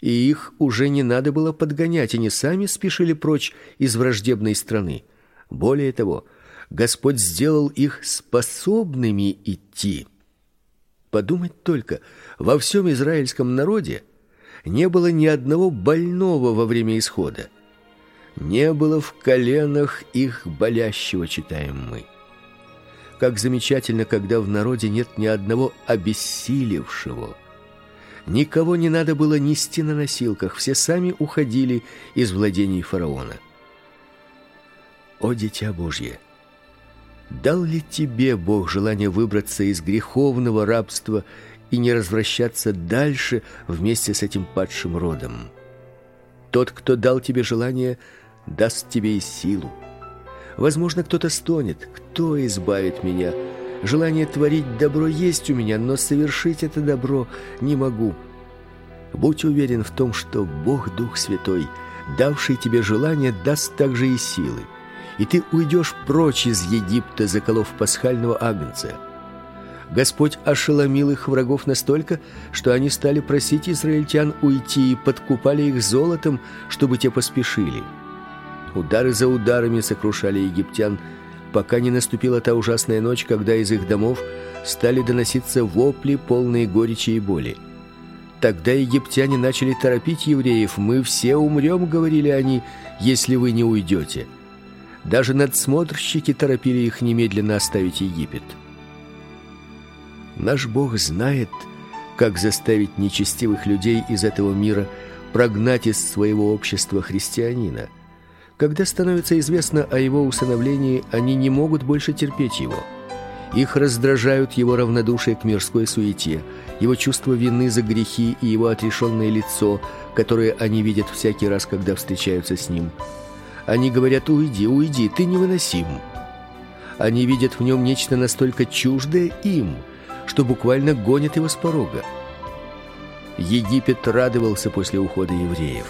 и их уже не надо было подгонять, они сами спешили прочь из враждебной страны. Более того, Господь сделал их способными идти. Подумать только, во всем израильском народе не было ни одного больного во время исхода. Не было в коленах их болящего, читаем мы. Как замечательно, когда в народе нет ни одного обессилевшего. Никого не надо было нести на носилках, все сами уходили из владений фараона. О дитя Божье, дал ли тебе Бог желание выбраться из греховного рабства и не развращаться дальше вместе с этим падшим родом? Тот, кто дал тебе желание, даст тебе и силу. Возможно, кто-то стонет: "Кто избавит меня?" Желание творить добро есть у меня, но совершить это добро не могу. Будь уверен в том, что Бог Дух Святой, давший тебе желание, даст также и силы. И ты уйдешь прочь из Египта, заколов пасхального агнца. Господь ошеломил их врагов настолько, что они стали просить израильтян уйти и подкупали их золотом, чтобы те поспешили. Удары за ударами сокрушали египтян, пока не наступила та ужасная ночь, когда из их домов стали доноситься вопли, полные горечи и боли. Тогда египтяне начали торопить евреев. «Мы все умрем», — говорили они, — «если вы не уйдете». Даже надсмотрщики торопили их немедленно оставить Египет. Наш Бог знает, как заставить нечестивых людей из этого мира прогнать из своего общества христианина. Когда становится известно о его усыновлении, они не могут больше терпеть его. Их раздражают его равнодушие к мирской суете, его чувство вины за грехи и его отрешенное лицо, которое они видят всякий раз, когда встречаются с ним. Они говорят: "Уйди, уйди, ты невыносим". Они видят в нем нечто настолько чуждое им, что буквально гонят его с порога. Египет радовался после ухода евреев.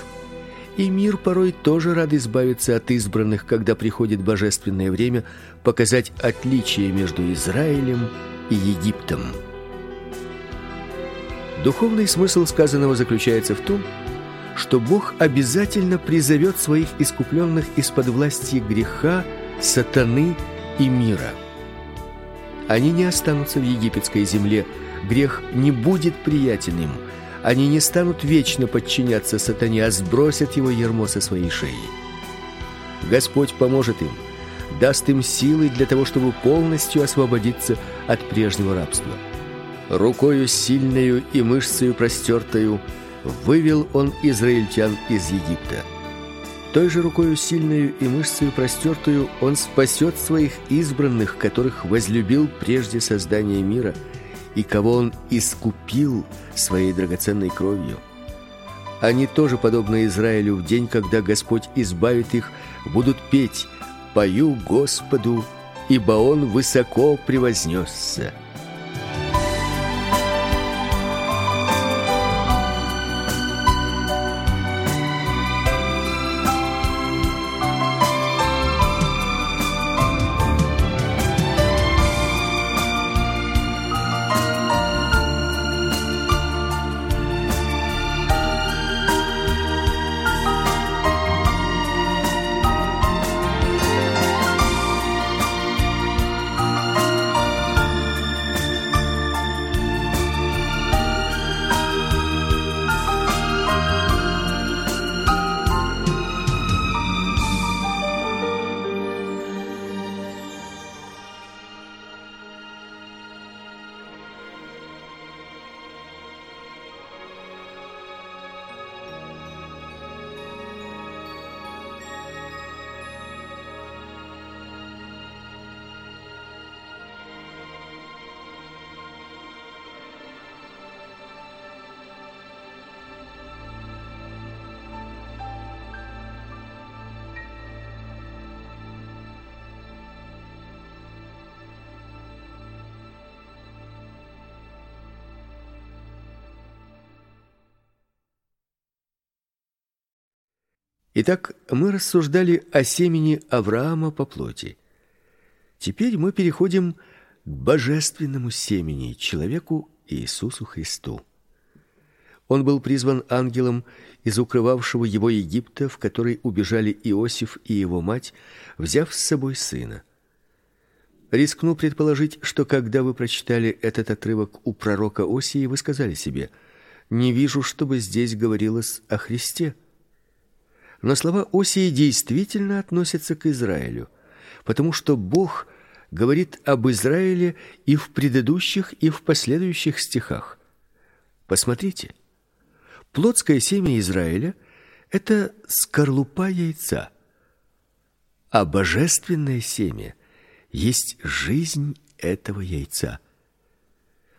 И мир порой тоже рад избавиться от избранных, когда приходит божественное время показать отличие между Израилем и Египтом. Духовный смысл сказанного заключается в том, что Бог обязательно призовет своих искупленных из-под власти греха, сатаны и мира. Они не останутся в египетской земле, грех не будет приятен им. Они не станут вечно подчиняться сатане, а сбросят его ярмо со своей шеи. Господь поможет им, даст им силы для того, чтобы полностью освободиться от прежнего рабства. Рукою сильною и мышцею простертою вывел он израильтян из Египта. Той же рукою сильную и мышцею простертую он спасет своих избранных, которых возлюбил прежде создания мира, и кого он искупил своей драгоценной кровью. Они тоже, подобно Израилю, в день, когда Господь избавит их, будут петь: "Пою Господу, ибо он высоко превознесся". Итак, мы рассуждали о семени Авраама по плоти. Теперь мы переходим к божественному семени, человеку Иисусу Христу. Он был призван ангелом из укрывавшего его Египта, в который убежали Иосиф и его мать, взяв с собой сына. Рискну предположить, что когда вы прочитали этот отрывок у пророка Осии, вы сказали себе: "Не вижу, чтобы здесь говорилось о Христе". Но слова Осии действительно относятся к Израилю, потому что Бог говорит об Израиле и в предыдущих, и в последующих стихах. Посмотрите. Плотское семя Израиля это скорлупа яйца, а божественное семя есть жизнь этого яйца.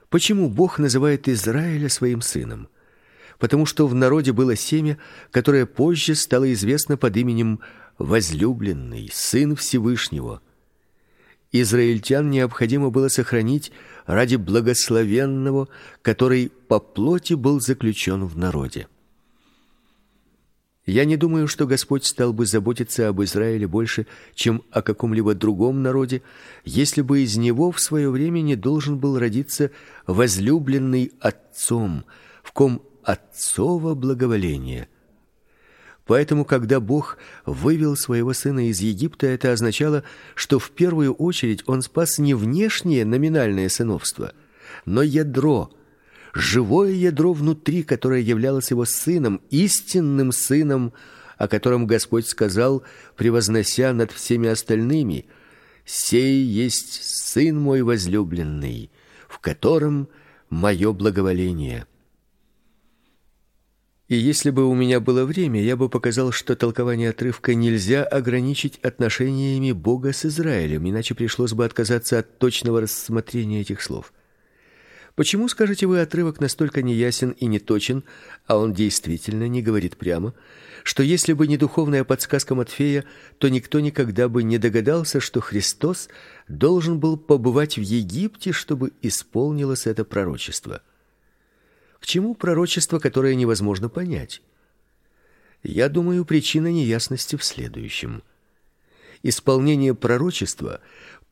Почему Бог называет Израиля своим сыном? Потому что в народе было семя, которое позже стало известно под именем возлюбленный, сын Всевышнего. Израильтян необходимо было сохранить ради благословенного, который по плоти был заключен в народе. Я не думаю, что Господь стал бы заботиться об Израиле больше, чем о каком-либо другом народе, если бы из него в свое время не должен был родиться возлюбленный отцом, в ком отцово благоволение. Поэтому, когда Бог вывел своего сына из Египта, это означало, что в первую очередь он спас не внешнее номинальное сыновство, но ядро, живое ядро внутри, которое являлось его сыном, истинным сыном, о котором Господь сказал, превознося над всеми остальными: "Сей есть сын мой возлюбленный, в котором мое благоволение". И если бы у меня было время, я бы показал, что толкование отрывка нельзя ограничить отношениями Бога с Израилем, иначе пришлось бы отказаться от точного рассмотрения этих слов. Почему, скажете вы, отрывок настолько неясен и неточен, а он действительно не говорит прямо, что если бы не духовная подсказка Матфея, то никто никогда бы не догадался, что Христос должен был побывать в Египте, чтобы исполнилось это пророчество. К чему пророчество, которое невозможно понять? Я думаю, причина неясности в следующем. Исполнение пророчества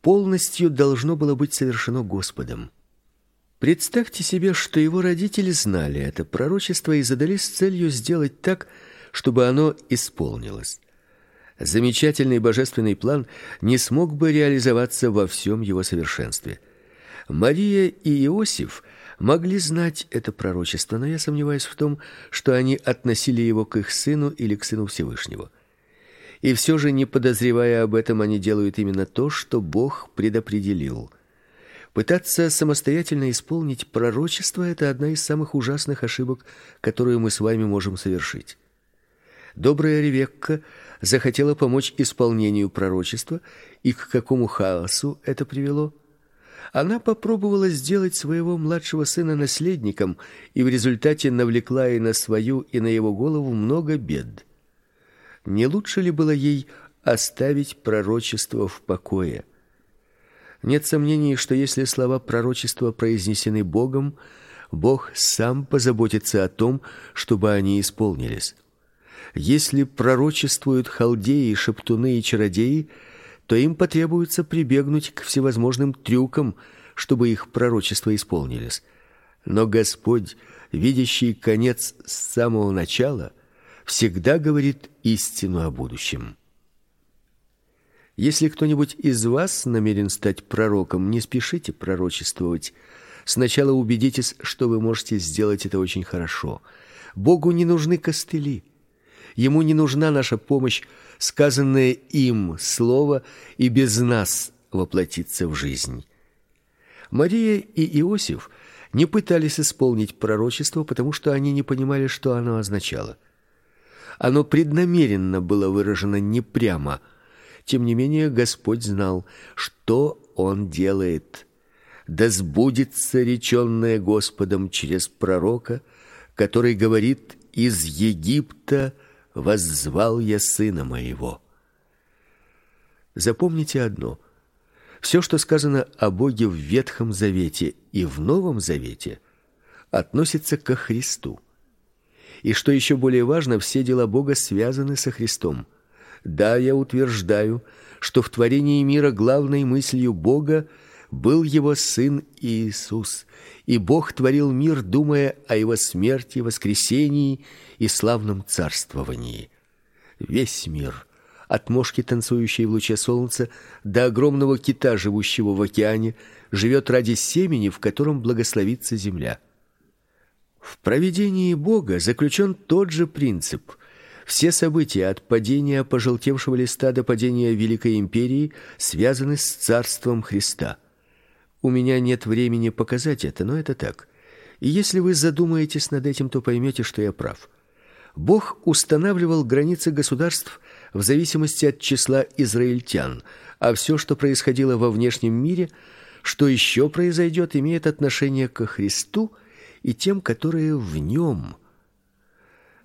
полностью должно было быть совершено Господом. Представьте себе, что его родители знали это пророчество и задались целью сделать так, чтобы оно исполнилось. Замечательный божественный план не смог бы реализоваться во всем его совершенстве. Мария и Иосиф могли знать это пророчество, но я сомневаюсь в том, что они относили его к их сыну или к сыну Всевышнего. И все же, не подозревая об этом, они делают именно то, что Бог предопределил. Пытаться самостоятельно исполнить пророчество это одна из самых ужасных ошибок, которую мы с вами можем совершить. Добрая Ревекка захотела помочь исполнению пророчества, и к какому хаосу это привело? Она попробовала сделать своего младшего сына наследником, и в результате навлекла и на свою, и на его голову много бед. Не лучше ли было ей оставить пророчество в покое? Нет сомнений, что если слова пророчества произнесены Богом, Бог сам позаботится о том, чтобы они исполнились. Если пророчествуют халдеи, шептуны и чародеи, то им потребуется прибегнуть к всевозможным трюкам, чтобы их пророчества исполнились. Но Господь, видящий конец с самого начала, всегда говорит истину о будущем. Если кто-нибудь из вас намерен стать пророком, не спешите пророчествовать. Сначала убедитесь, что вы можете сделать это очень хорошо. Богу не нужны костыли. Ему не нужна наша помощь, сказанное им слово и без нас воплотиться в жизнь. Мария и Иосиф не пытались исполнить пророчество, потому что они не понимали, что оно означало. Оно преднамеренно было выражено не прямо – тем не менее, Господь знал, что он делает. Да сбудется речённое Господом через пророка, который говорит: из Египта воззвал я сына моего. Запомните одно: все, что сказано о Боге в Ветхом Завете и в Новом Завете, относится ко Христу. И что еще более важно, все дела Бога связаны со Христом. Да, я утверждаю, что в творении мира главной мыслью Бога был его сын Иисус. И Бог творил мир, думая о его смерти, воскресении и славном царствовании. Весь мир, от мошки, танцующей в луче солнца, до огромного кита, живущего в океане, живет ради семени, в котором благословится земля. В провидении Бога заключен тот же принцип – все события от падения пожелтевшего листа до падения великой империи связаны с царством Христа. У меня нет времени показать это, но это так. И если вы задумаетесь над этим, то поймете, что я прав. Бог устанавливал границы государств в зависимости от числа израильтян, а все, что происходило во внешнем мире, что еще произойдет, имеет отношение к Христу и тем, которые в нем –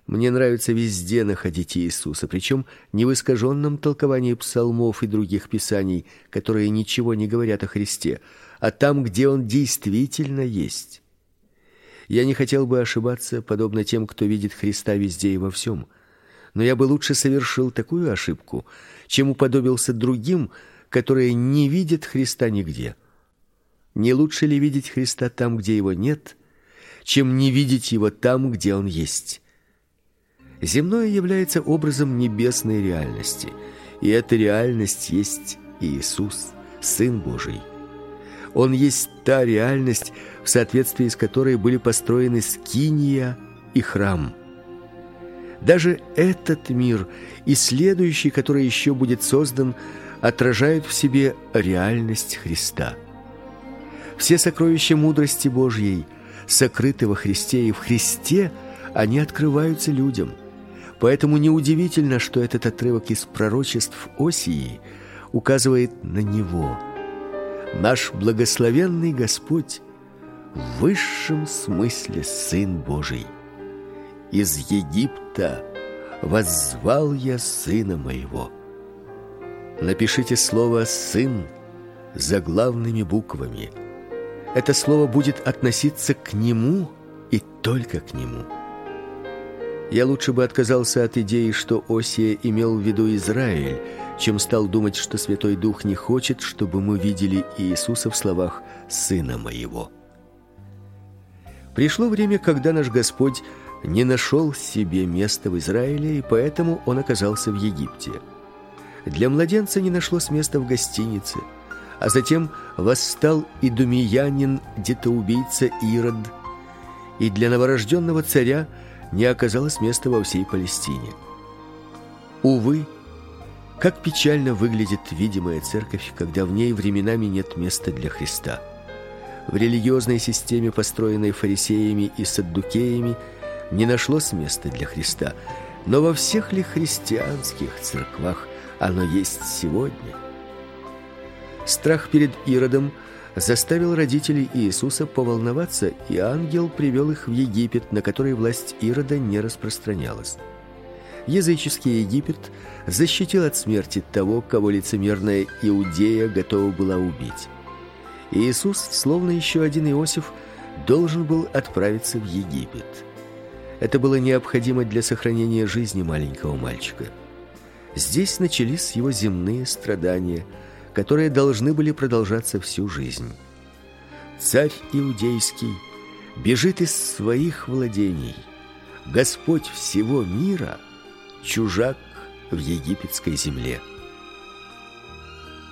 мне нравится везде находить Иисуса, причем не в искаженном толковании псалмов и других писаний, которые ничего не говорят о Христе, а там, где он действительно есть. Я не хотел бы ошибаться, подобно тем, кто видит Христа везде и во всем. Но я бы лучше совершил такую ошибку, чем уподобился другим, которые не видят Христа нигде. Не лучше ли видеть Христа там, где его нет, чем не видеть его там, где он есть? Земное является образом небесной реальности, и эта реальность есть Иисус, сын Божий. Он есть та реальность, в соответствии с которой были построены скиния и храм. Даже этот мир и следующий, который еще будет создан, отражают в себе реальность Христа. Все сокровища мудрости Божьей сокрыты во Христе, и в Христе они открываются людям – Поэтому неудивительно, что этот отрывок из пророчеств Осии указывает на него. Наш благословенный Господь в высшем смысле сын Божий. Из Египта воззвал я сына моего. Напишите слово сын заглавными буквами. Это слово будет относиться к нему и только к нему. Я лучше бы отказался от идеи, что Осия имел в виду Израиль, чем стал думать, что Святой Дух не хочет, чтобы мы видели Иисуса в словах сына моего. Пришло время, когда наш Господь не нашел себе места в Израиле, и поэтому он оказался в Египте. Для младенца не нашлось места в гостинице, а затем восстал идумеянин, детоубийца Ирод, и для новорожденного царя не оказалось места во всей Палестине. Увы, как печально выглядит видимая церковь, когда в ней временами нет места для Христа. В религиозной системе, построенной фарисеями и саддукеями, не нашлось места для Христа, но во всех ли христианских церквах оно есть сегодня? Страх перед Иродом заставил родителей Иисуса поволноваться, и ангел привел их в Египет, на который власть Ирода не распространялась. Языческий Египет защитил от смерти того, кого лицемерная Иудея готова была убить. Иисус, словно еще один Иосиф, должен был отправиться в Египет. Это было необходимо для сохранения жизни маленького мальчика. Здесь начались его земные страдания, которые должны были продолжаться всю жизнь. Царь иудейский бежит из своих владений. Господь всего мира чужак в египетской земле.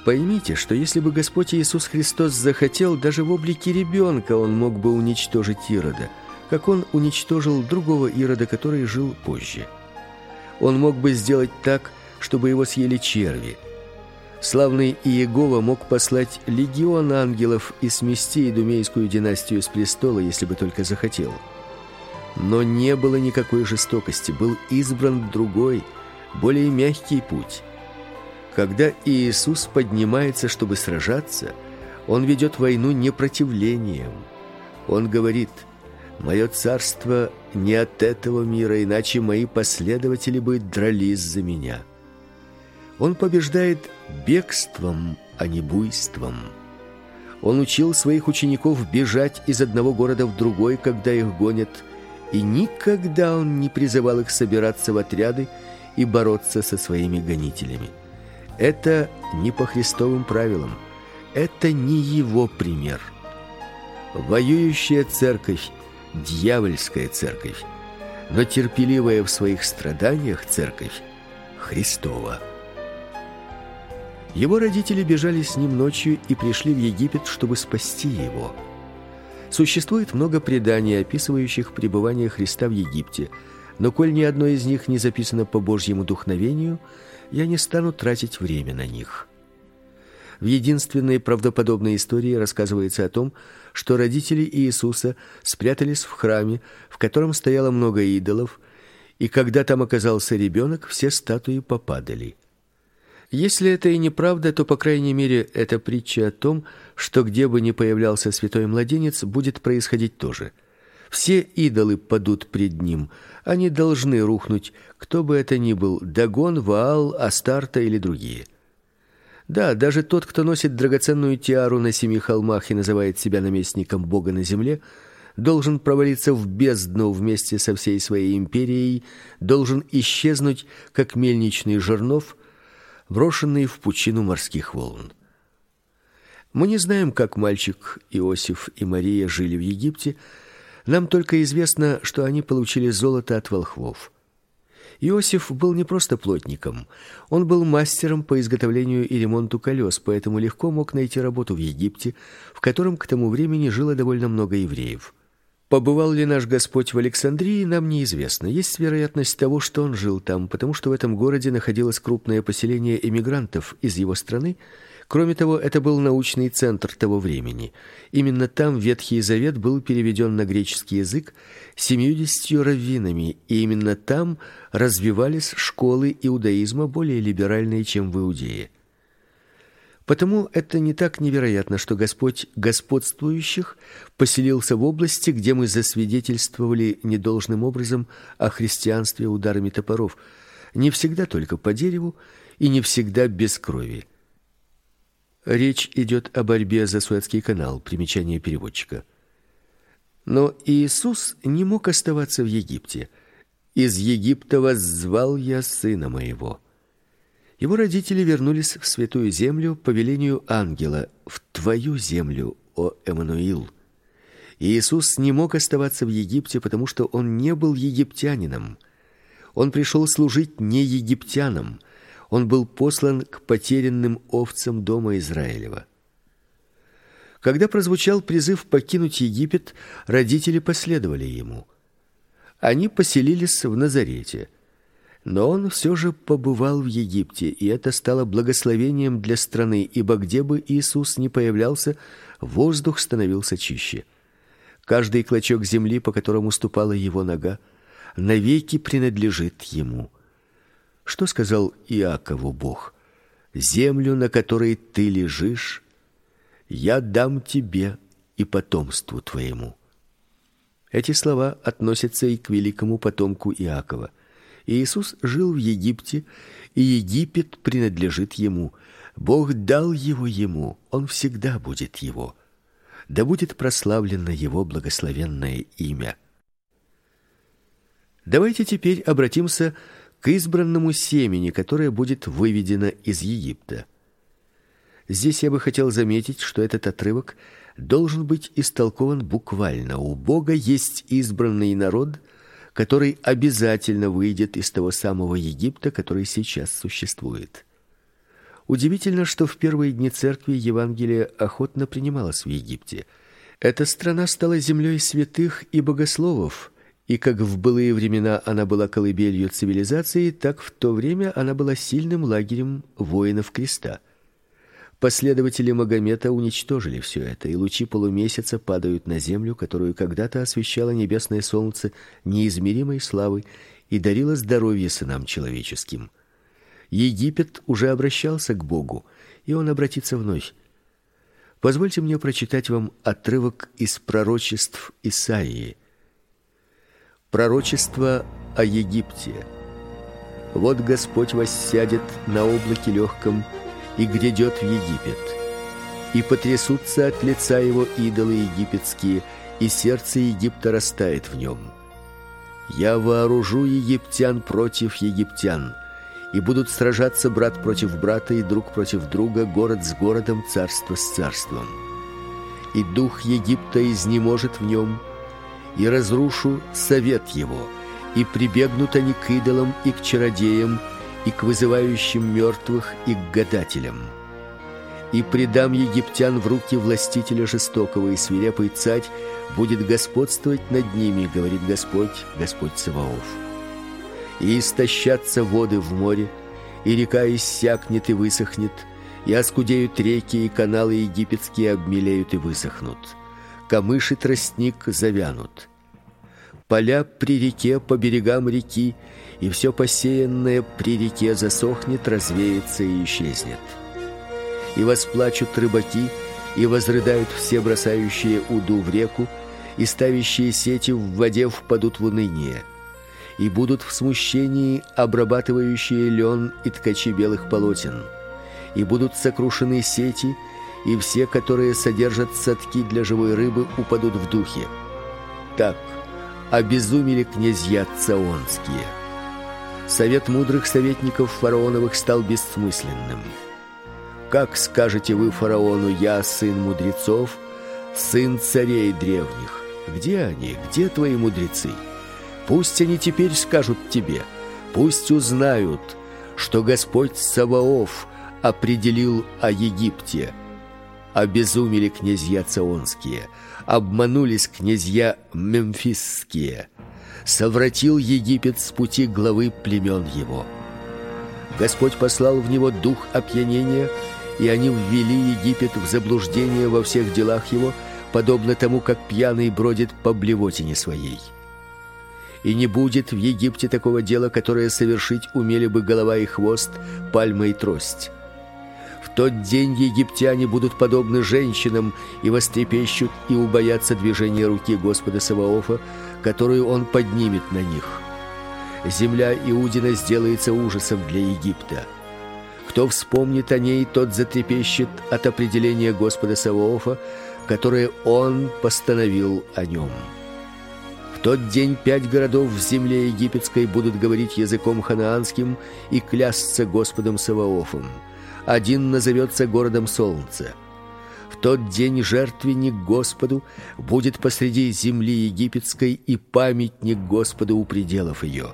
Поймите, что если бы Господь Иисус Христос захотел, даже в облике ребенка он мог бы уничтожить Ирода – как он уничтожил другого Ирода, который жил позже. Он мог бы сделать так, чтобы его съели черви. Славный Иегова мог послать легион ангелов и смести идумейскую династию с престола, если бы только захотел. Но не было никакой жестокости, был избран другой, более мягкий путь. Когда Иисус поднимается, чтобы сражаться, он ведет войну не противлением. Он говорит: Мое царство не от этого мира, иначе мои последователи бы дрались за меня. Он побеждает бегством, а не буйством. Он учил своих учеников бежать из одного города в другой, когда их гонят, и никогда он не призывал их собираться в отряды и бороться со своими гонителями. Это не по христовым правилам. Это не его пример. Воюющая церковь дьявольская церковь, но терпеливая в своих страданиях церковь Христова. Его родители бежали с ним ночью и пришли в Египет, чтобы спасти его. Существует много преданий, описывающих пребывание Христа в Египте, но коль ни одно из них не записано по Божьему духновению, я не стану тратить время на них. В единственной правдоподобной истории рассказывается о том, что родители Иисуса спрятались в храме, в котором стояло много идолов, и когда там оказался ребенок, все статуи попадали. Если это и неправда, то по крайней мере это притча о том, что где бы ни появлялся святой младенец, будет происходить то же. Все идолы падут пред ним, они должны рухнуть, кто бы это ни был: Дагон, Ваал, Астарта или другие. Да, даже тот, кто носит драгоценную тиару на семи холмах и называет себя наместником Бога на земле, должен провалиться в бездну вместе со всей своей империей, должен исчезнуть, как мельничный жернов, брошенный в пучину морских волн. Мы не знаем, как мальчик Иосиф и Мария жили в Египте, нам только известно, что они получили золото от волхвов. Иосиф был не просто плотником, он был мастером по изготовлению и ремонту колес, поэтому легко мог найти работу в Египте, в котором к тому времени жило довольно много евреев. Побывал ли наш Господь в Александрии, нам неизвестно. Есть вероятность того, что он жил там, потому что в этом городе находилось крупное поселение эмигрантов из его страны, Кроме того, это был научный центр того времени. Именно там Ветхий Завет был переведен на греческий язык семьюдесятью раввинами, и именно там развивались школы иудаизма более либеральные, чем в Иудее. Потому это не так невероятно, что Господь господствующих поселился в области, где мы засвидетельствовали недолжным образом о христианстве ударами топоров, не всегда только по дереву и не всегда без крови. Речь идет о борьбе за Суэцкий канал. Примечание переводчика. Но Иисус не мог оставаться в Египте. Из Египта воззвал я сына моего. Его родители вернулись в святую землю по велению ангела, в твою землю, о Эммануил. Иисус не мог оставаться в Египте, потому что он не был египтянином. Он пришел служить не египтянам. Он был послан к потерянным овцам дома Израилева. Когда прозвучал призыв покинуть Египет, родители последовали ему. Они поселились в Назарете. Но он все же побывал в Египте, и это стало благословением для страны, ибо где бы Иисус ни появлялся, воздух становился чище. Каждый клочок земли, по которому ступала его нога, навеки принадлежит ему. Что сказал Иакову Бог? Землю, на которой ты лежишь, я дам тебе и потомству твоему. Эти слова относятся и к великому потомку Иакова. Иисус жил в Египте, и Египет принадлежит ему. Бог дал его ему, он всегда будет его. Да будет прославлено его благословенное имя. Давайте теперь обратимся к избранному семени, которое будет выведено из Египта. Здесь я бы хотел заметить, что этот отрывок должен быть истолкован буквально. У Бога есть избранный народ, который обязательно выйдет из того самого Египта, который сейчас существует. Удивительно, что в первые дни церкви Евангелие охотно принималось в Египте. Эта страна стала землей святых и богословов, и как в былые времена она была колыбелью цивилизации, так в то время она была сильным лагерем воинов креста. Последователи Магомета уничтожили все это, и лучи полумесяца падают на землю, которую когда-то освещало небесное солнце неизмеримой славой и дарило здоровье сынам человеческим. Египет уже обращался к Богу, и он обратится вновь. Позвольте мне прочитать вам отрывок из пророчеств Исаии. Пророчество о Египте. Вот Господь воссядет на облаке легком и грядет в Египет. И потрясутся от лица его идолы египетские, и сердце Египта растает в нем. Я вооружу египтян против египтян, и будут сражаться брат против брата и друг против друга, город с городом, царство с царством. И дух Египта изнеможет в нем, и разрушу совет его, и прибегнут они к идолам и к чародеям, и к вызывающим мертвых, и к гадателям. И предам египтян в руки властителя жестокого, и свирепый царь будет господствовать над ними, говорит Господь, Господь Саваоф. И истощатся воды в море, и река иссякнет и высохнет, и оскудеют реки, и каналы египетские обмелеют и высохнут. Камыш и тростник завянут. Поля при реке, по берегам реки, и все посеянное при реке засохнет, развеется и исчезнет. И восплачут рыбаки, и возрыдают все бросающие уду в реку, и ставящие сети в воде впадут в уныние. И будут в смущении обрабатывающие лен и ткачи белых полотен. И будут сокрушены сети, и все, которые содержат садки для живой рыбы, упадут в духе. Так обезумели князья цаонские. Совет мудрых советников фараоновых стал бессмысленным. Как скажете вы фараону: "Я сын мудрецов, сын царей древних"? Где они? Где твои мудрецы? Пусть они теперь скажут тебе, пусть узнают, что Господь Саваоф определил о Египте. Обезумели князья цаонские, обманулись князья мемфисские совратил Египет с пути главы племен его. Господь послал в него дух опьянения, и они ввели Египет в заблуждение во всех делах его, подобно тому, как пьяный бродит по блевотине своей. И не будет в Египте такого дела, которое совершить умели бы голова и хвост, пальма и трость. Тот день египтяне будут подобны женщинам и вострепещут и убоятся движения руки Господа Саваофа, которую он поднимет на них. Земля Иудина сделается ужасом для Египта. Кто вспомнит о ней, тот затрепещет от определения Господа Саваофа, которое он постановил о нем. В тот день пять городов в земле египетской будут говорить языком ханаанским и клясться Господом Саваофом. Один назовется городом солнца. В тот день жертвенник Господу будет посреди земли египетской и памятник Господу у пределов ее.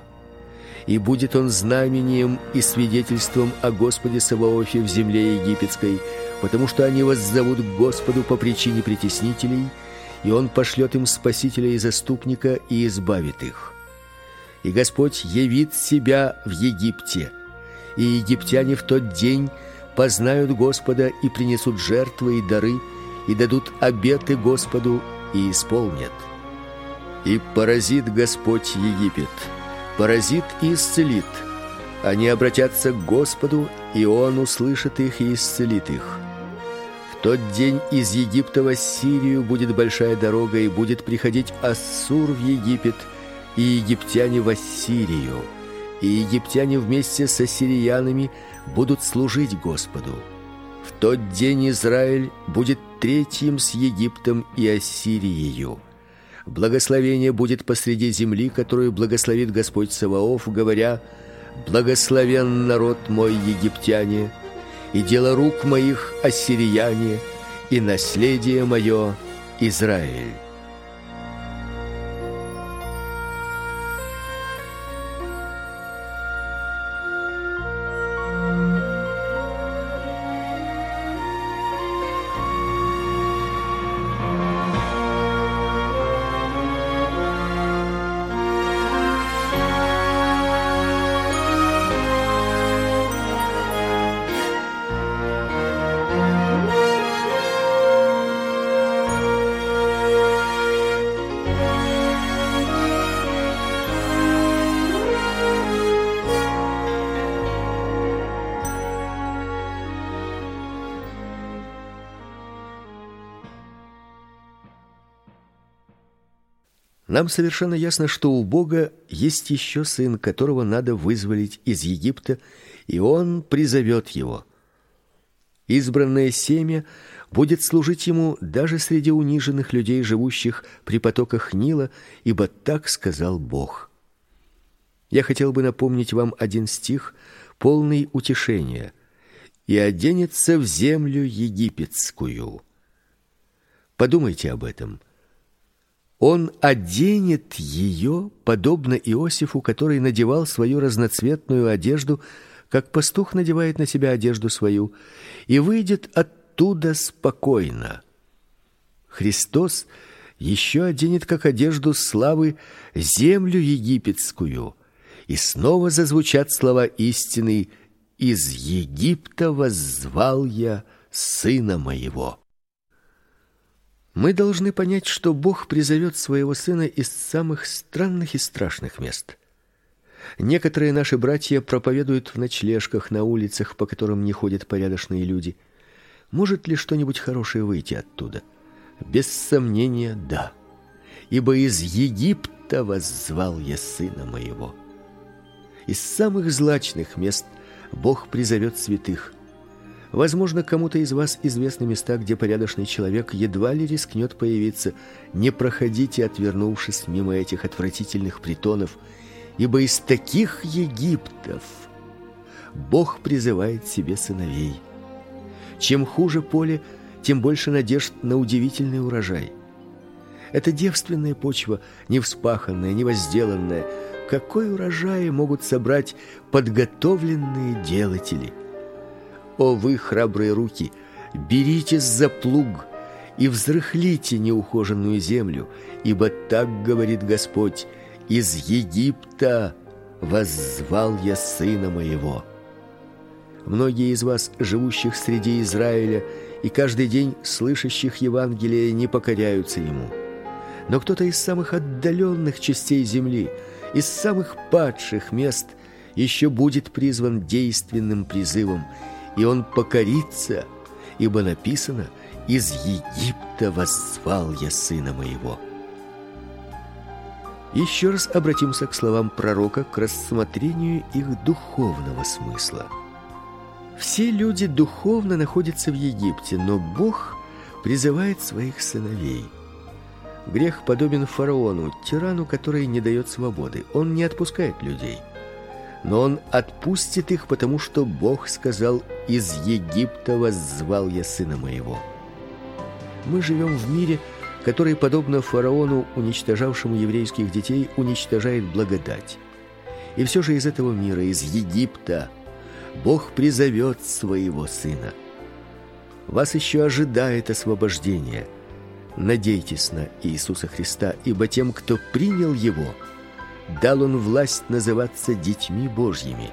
И будет он знамением и свидетельством о Господе Саваофе в земле египетской, потому что они воззовут к Господу по причине притеснителей – и он пошлет им спасителя и заступника и избавит их. И Господь явит себя в Египте. И египтяне в тот день познают Господа и принесут жертвы и дары и дадут обеты Господу и исполнят. И поразит Господь Египет, поразит и исцелит. Они обратятся к Господу, и он услышит их и исцелит их тот день из Египта в Ассирию будет большая дорога, и будет приходить Ассур в Египет, и египтяне в Ассирию. И египтяне вместе с ассириянами будут служить Господу. В тот день Израиль будет третьим с Египтом и Ассирией. Благословение будет посреди земли, которую благословит Господь Саваоф, говоря: Благословен народ мой египтяне, и дело рук моих ассирияне, и наследие мое Израиль. Нам совершенно ясно, что у Бога есть еще сын, которого надо вызволить из Египта, и он призовет его. Избранное семя будет служить ему даже среди униженных людей, живущих при потоках Нила, ибо так сказал Бог. Я хотел бы напомнить вам один стих, полный утешения. И оденется в землю египетскую. Подумайте об этом. Он оденет ее, подобно Иосифу, который надевал свою разноцветную одежду, как пастух надевает на себя одежду свою, и выйдет оттуда спокойно. Христос еще оденет как одежду славы землю египетскую, и снова зазвучат слова истины: из Египта воззвал я сына моего. Мы должны понять, что Бог призовет своего сына из самых странных и страшных мест. Некоторые наши братья проповедуют в ночлежках на улицах, по которым не ходят порядочные люди. Может ли что-нибудь хорошее выйти оттуда? Без сомнения, да. Ибо из Египта воззвал я сына моего. Из самых злачных мест Бог призовет святых. Возможно, кому-то из вас известны места, где порядочный человек едва ли рискнет появиться. Не проходите, отвернувшись мимо этих отвратительных притонов, ибо из таких Египтов Бог призывает себе сыновей. Чем хуже поле, тем больше надежд на удивительный урожай. Это девственная почва, не вспаханная, не возделанная. Какой урожай могут собрать подготовленные делатели? О вы, храбрые руки, беритесь за плуг и взрыхлите неухоженную землю, ибо так говорит Господь: из Египта воззвал я сына моего. Многие из вас, живущих среди Израиля и каждый день слышащих Евангелие, не покоряются ему. Но кто-то из самых отдаленных частей земли, из самых падших мест еще будет призван действенным призывом и он покорится, ибо написано: из Египта воззвал я сына моего. Еще раз обратимся к словам пророка к рассмотрению их духовного смысла. Все люди духовно находятся в Египте, но Бог призывает своих сыновей. Грех подобен фараону, тирану, который не дает свободы. Он не отпускает людей. Но он отпустит их, потому что Бог сказал: "Из Египта воззвал я сына моего". Мы живем в мире, который подобно фараону, уничтожавшему еврейских детей, уничтожает благодать. И все же из этого мира, из Египта, Бог призовет своего сына. Вас еще ожидает освобождение. Надейтесь на Иисуса Христа, ибо тем, кто принял его, дал он власть называться детьми Божьими,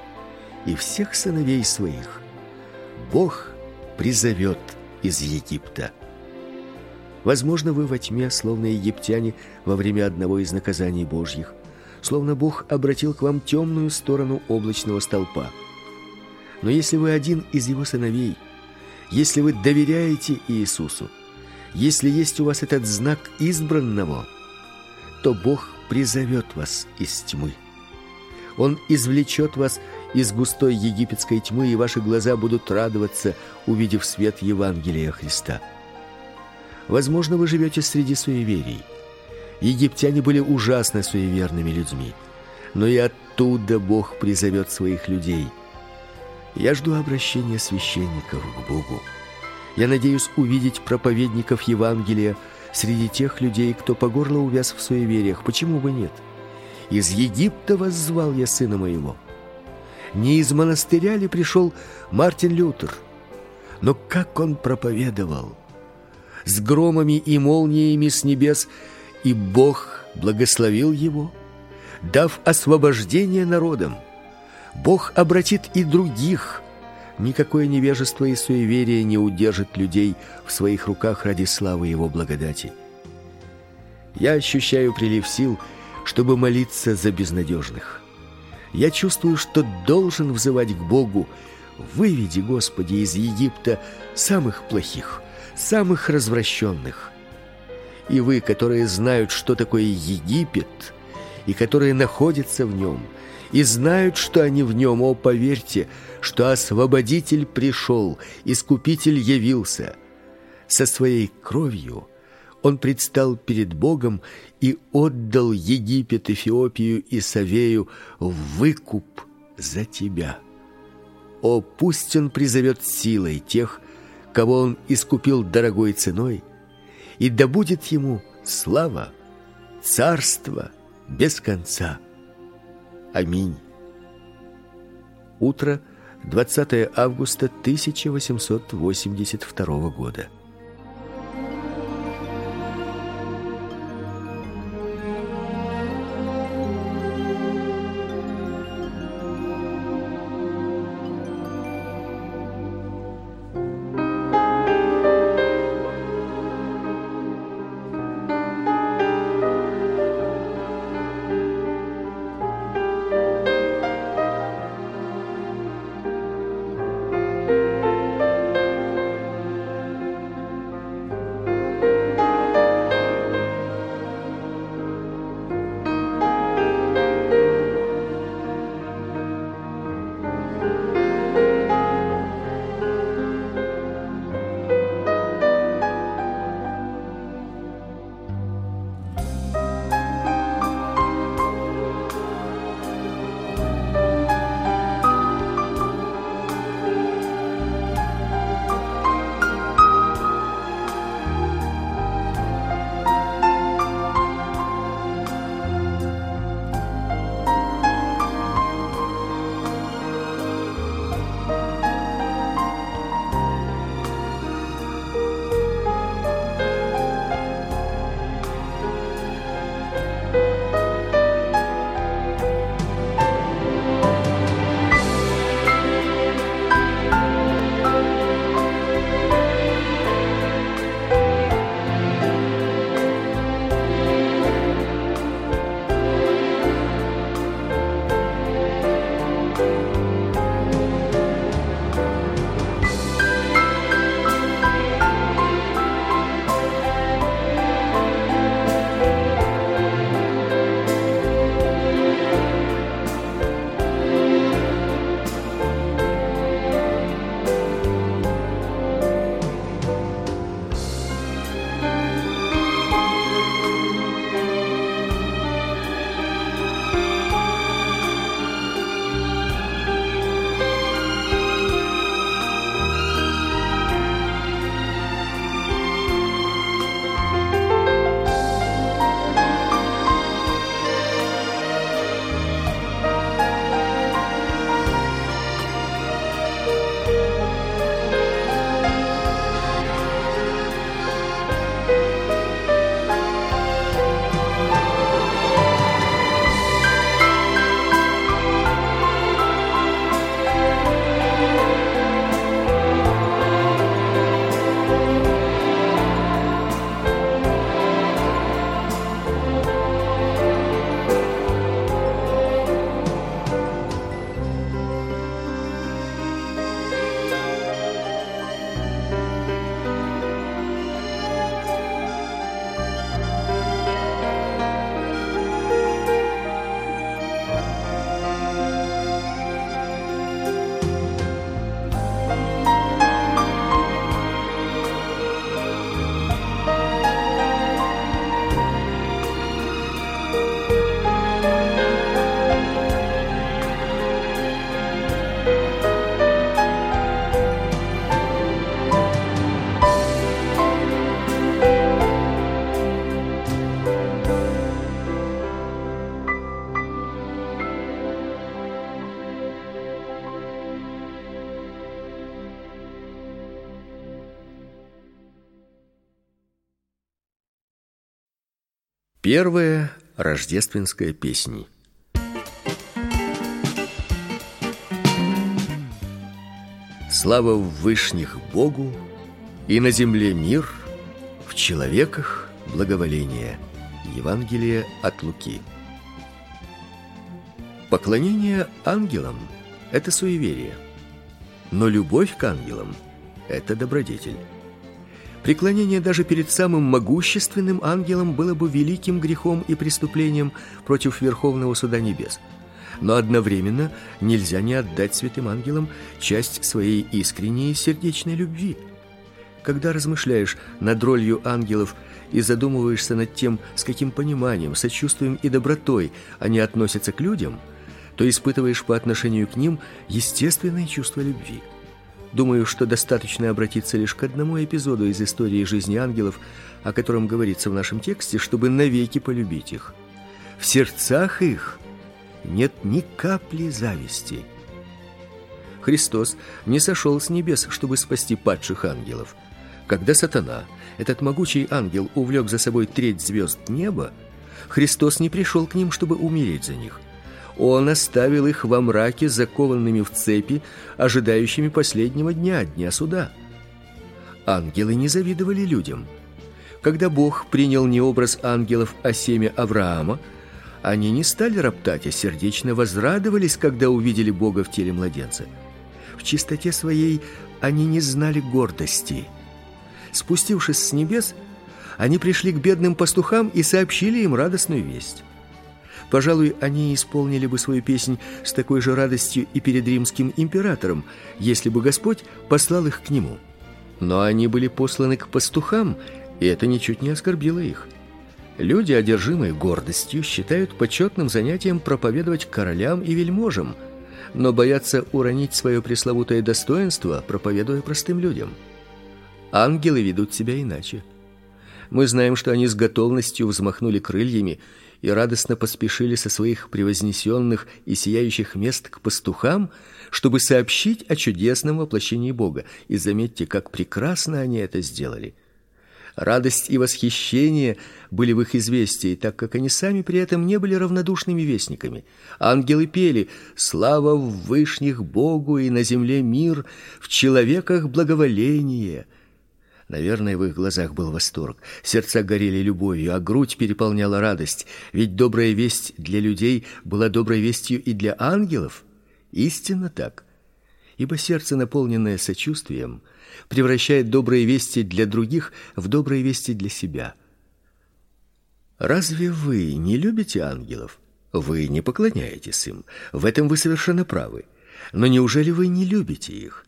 и всех сыновей своих Бог призовет из Египта. Возможно, вы во тьме, словно египтяне во время одного из наказаний Божьих, словно Бог обратил к вам темную сторону облачного столпа. Но если вы один из его сыновей, если вы доверяете Иисусу, если есть у вас этот знак избранного, то Бог призовет вас из тьмы. Он извлечет вас из густой египетской тьмы, и ваши глаза будут радоваться, увидев свет Евангелия Христа. Возможно, вы живете среди суеверий. Египтяне были ужасно суеверными людьми, но и оттуда Бог призовет своих людей. Я жду обращения священников к Богу. Я надеюсь увидеть проповедников Евангелия среди тех людей, кто по горло увяз в суевериях. Почему бы нет? Из Египта воззвал я сына моего. Не из монастыря ли пришел Мартин Лютер? Но как он проповедовал! С громами и молниями с небес, и Бог благословил его, дав освобождение народам. Бог обратит и других. Никакое невежество и суеверие не удержит людей в своих руках ради славы его благодати. Я ощущаю прилив сил, чтобы молиться за безнадежных. Я чувствую, что должен взывать к Богу: "Выведи, Господи, из Египта самых плохих, самых развращенных". И вы, которые знают, что такое Египет, и которые находятся в нем, и знают, что они в нем, о, поверьте, что освободитель пришел, искупитель явился. Со своей кровью он предстал перед Богом и отдал Египет, Эфиопию и Савею в выкуп за тебя. О, пусть он призовет силой тех, кого он искупил дорогой ценой, и да будет ему слава, царство без конца. Аминь. Утро 20 августа 1882 года. Первая рождественская песня. Слава в вышних Богу, и на земле мир, в человеках благоволение. Евангелие от Луки. Поклонение ангелам это суеверие, но любовь к ангелам это добродетель. Преклонение даже перед самым могущественным ангелом было бы великим грехом и преступлением против Верховного Суда Небес. Но одновременно нельзя не отдать святым ангелам часть своей искренней и сердечной любви. Когда размышляешь над ролью ангелов и задумываешься над тем, с каким пониманием, сочувствием и добротой они относятся к людям, то испытываешь по отношению к ним естественное чувство любви. Думаю, что достаточно обратиться лишь к одному эпизоду из истории жизни ангелов, о котором говорится в нашем тексте, чтобы навеки полюбить их. В сердцах их нет ни капли зависти. Христос не сошел с небес, чтобы спасти падших ангелов. Когда сатана, этот могучий ангел, увлек за собой треть звезд неба, Христос не пришел к ним, чтобы умереть за них. Он оставил их во мраке, закованными в цепи, ожидающими последнего дня, дня суда. Ангелы не завидовали людям. Когда Бог принял не образ ангелов, а семя Авраама, они не стали роптать, а сердечно возрадовались, когда увидели Бога в теле младенца. В чистоте своей они не знали гордости. Спустившись с небес, они пришли к бедным пастухам и сообщили им радостную весть. Пожалуй, они исполнили бы свою песнь с такой же радостью и перед римским императором, если бы Господь послал их к нему. Но они были посланы к пастухам, и это ничуть не оскорбило их. Люди, одержимые гордостью, считают почетным занятием проповедовать королям и вельможам, но боятся уронить свое пресловутое достоинство, проповедуя простым людям. Ангелы ведут себя иначе. Мы знаем, что они с готовностью взмахнули крыльями и радостно поспешили со своих превознесенных и сияющих мест к пастухам, чтобы сообщить о чудесном воплощении Бога. И заметьте, как прекрасно они это сделали. Радость и восхищение были в их известии, так как они сами при этом не были равнодушными вестниками. Ангелы пели: "Слава в вышних Богу и на земле мир, в человеках благоволение". Наверное, в их глазах был восторг. Сердца горели любовью, а грудь переполняла радость, ведь добрая весть для людей была доброй вестью и для ангелов. Истинно так. Ибо сердце, наполненное сочувствием, превращает добрые вести для других в добрые вести для себя. Разве вы не любите ангелов? Вы не поклоняетесь им. В этом вы совершенно правы. Но неужели вы не любите их?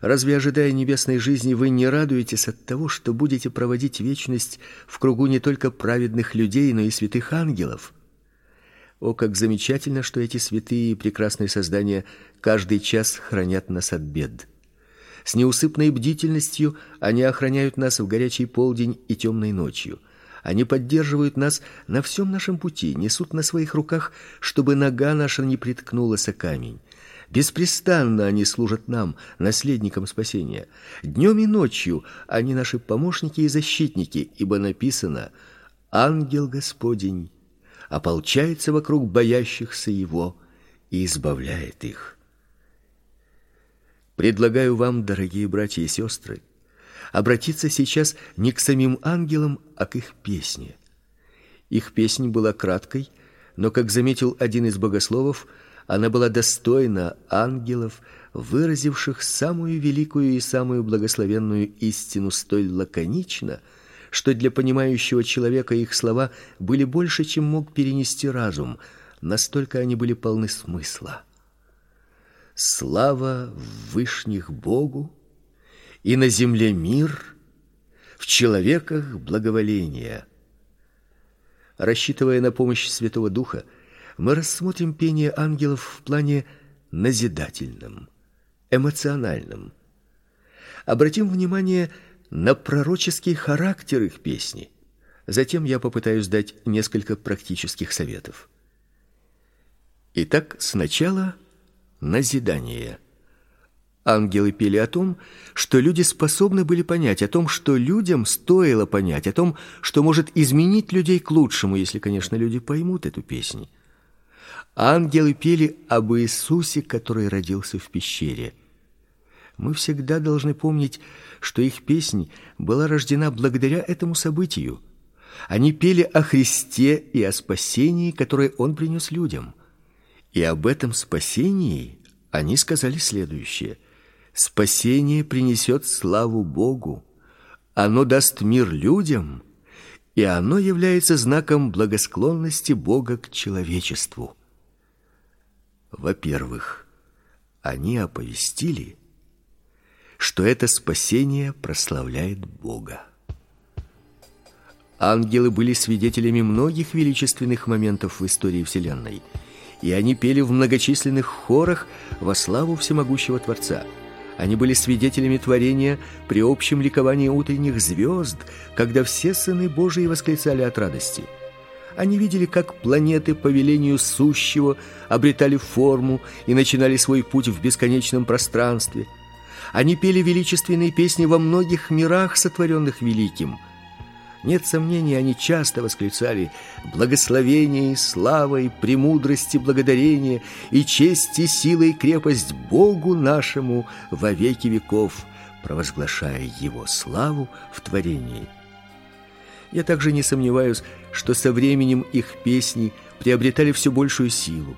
Разве ожидая небесной жизни вы не радуетесь от того, что будете проводить вечность в кругу не только праведных людей, но и святых ангелов? О, как замечательно, что эти святые и прекрасные создания каждый час хранят нас от бед. С неусыпной бдительностью они охраняют нас в горячий полдень и темной ночью. Они поддерживают нас на всем нашем пути, несут на своих руках, чтобы нога наша не приткнулась о камень. Беспрестанно они служат нам, наследникам спасения. Днем и ночью они наши помощники и защитники, ибо написано: ангел Господень ополчается вокруг боящихся его и избавляет их. Предлагаю вам, дорогие братья и сестры, обратиться сейчас не к самим ангелам, а к их песне. Их песня была краткой, но, как заметил один из богословов, она была достойна ангелов, выразивших самую великую и самую благословенную истину столь лаконично, что для понимающего человека их слова были больше, чем мог перенести разум, настолько они были полны смысла. Слава в вышних Богу, и на земле мир, в человеках благоволение. Рассчитывая на помощь Святого Духа, мы рассмотрим пение ангелов в плане назидательном, эмоциональном. Обратим внимание на пророческий характер их песни. Затем я попытаюсь дать несколько практических советов. Итак, сначала назидание. ангелы пели о том, что люди способны были понять, о том, что людям стоило понять, о том, что может изменить людей к лучшему, если, конечно, люди поймут эту песню. Ангелы пели об Иисусе, который родился в пещере. Мы всегда должны помнить, что их песнь была рождена благодаря этому событию. Они пели о Христе и о спасении, которое он принес людям. И об этом спасении они сказали следующее: Спасение принесет славу Богу. Оно даст мир людям, и оно является знаком благосклонности Бога к человечеству. Во-первых, они оповестили, что это спасение прославляет Бога. Ангелы были свидетелями многих величественных моментов в истории вселенной, и они пели в многочисленных хорах во славу всемогущего Творца. Они были свидетелями творения при общем ликовании утренних звезд, когда все сыны Божии восклицали от радости – они видели, как планеты по велению сущего обретали форму и начинали свой путь в бесконечном пространстве. Они пели величественные песни во многих мирах, сотворенных великим. Нет сомнений, они часто восклицали: благословение и слава и премудрость и благодарение и честь и сила и крепость Богу нашему во веки веков, провозглашая его славу в творении. Я также не сомневаюсь, что со временем их песни приобретали все большую силу.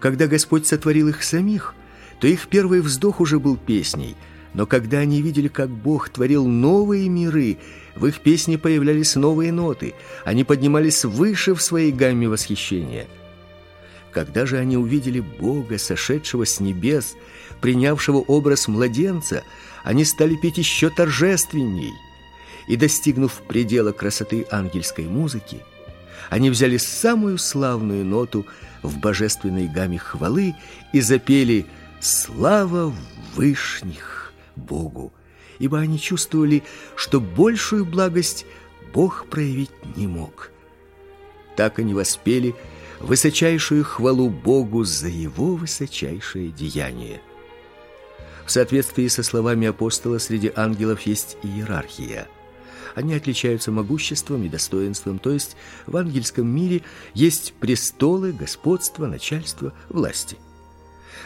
Когда Господь сотворил их самих, то их первый вздох уже был песней, но когда они видели, как Бог творил новые миры, в их песне появлялись новые ноты, они поднимались выше в своей гамме восхищения. Когда же они увидели Бога, сошедшего с небес, принявшего образ младенца, они стали петь еще торжественней – и достигнув предела красоты ангельской музыки, они взяли самую славную ноту в божественной гамме хвалы и запели «Слава вышних Богу», ибо они чувствовали, что большую благость Бог проявить не мог. Так они воспели высочайшую хвалу Богу за его высочайшее деяние. В соответствии со словами апостола среди ангелов есть иерархия – они отличаются могуществом и достоинством, то есть в ангельском мире есть престолы, господство, начальство, власти.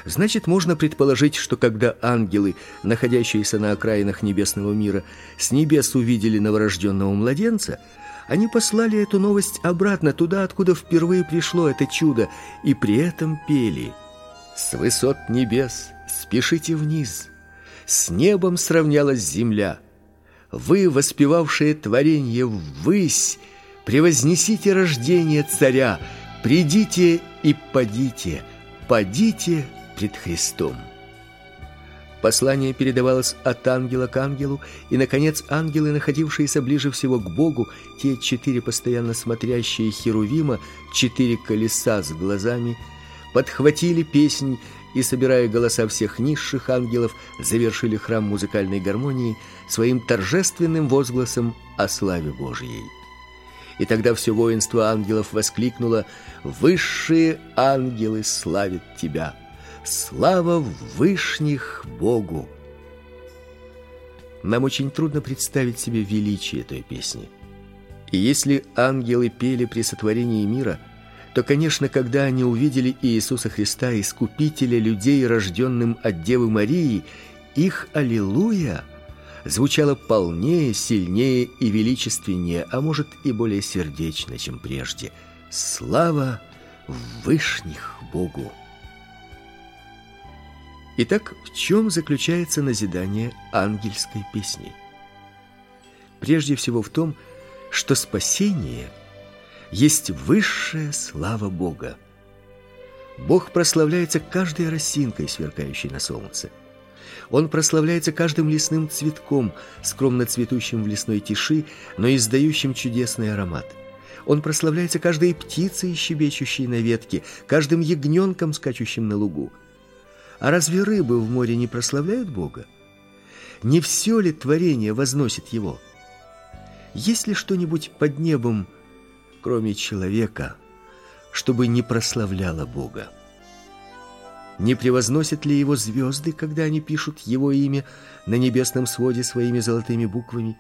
Значит, можно предположить, что когда ангелы, находящиеся на окраинах небесного мира, с небес увидели новорожденного младенца, они послали эту новость обратно туда, откуда впервые пришло это чудо, и при этом пели: "С высот небес спешите вниз, с небом сравнялась земля" вы, воспевавшие творение ввысь, превознесите рождение царя, придите и подите, подите пред Христом. Послание передавалось от ангела к ангелу, и наконец ангелы, находившиеся ближе всего к Богу, те четыре постоянно смотрящие херувима, четыре колеса с глазами, подхватили песнь и, собирая голоса всех низших ангелов, завершили храм музыкальной гармонии своим торжественным возгласом о славе Божьей. И тогда все воинство ангелов воскликнуло: "Высшие ангелы славят тебя! Слава вышних Богу!" Нам очень трудно представить себе величие этой песни. И если ангелы пели при сотворении мира, то, конечно, когда они увидели Иисуса Христа, искупителя людей, рожденным от Девы Марии, их аллилуйя звучало полнее, сильнее и величественнее, а может и более сердечно, чем прежде. Слава вышних Богу. Итак, в чем заключается назидание ангельской песни? Прежде всего в том, что спасение – есть высшая слава Бога. Бог прославляется каждой росинкой, сверкающей на солнце. Он прославляется каждым лесным цветком, скромно цветущим в лесной тиши, но издающим чудесный аромат. Он прославляется каждой птицей, щебечущей на ветке, каждым ягненком, скачущим на лугу. А разве рыбы в море не прославляют Бога? Не все ли творение возносит Его? Есть ли что-нибудь под небом, кроме человека, чтобы не прославляло Бога. Не превозносят ли его звезды, когда они пишут его имя на небесном своде своими золотыми буквами?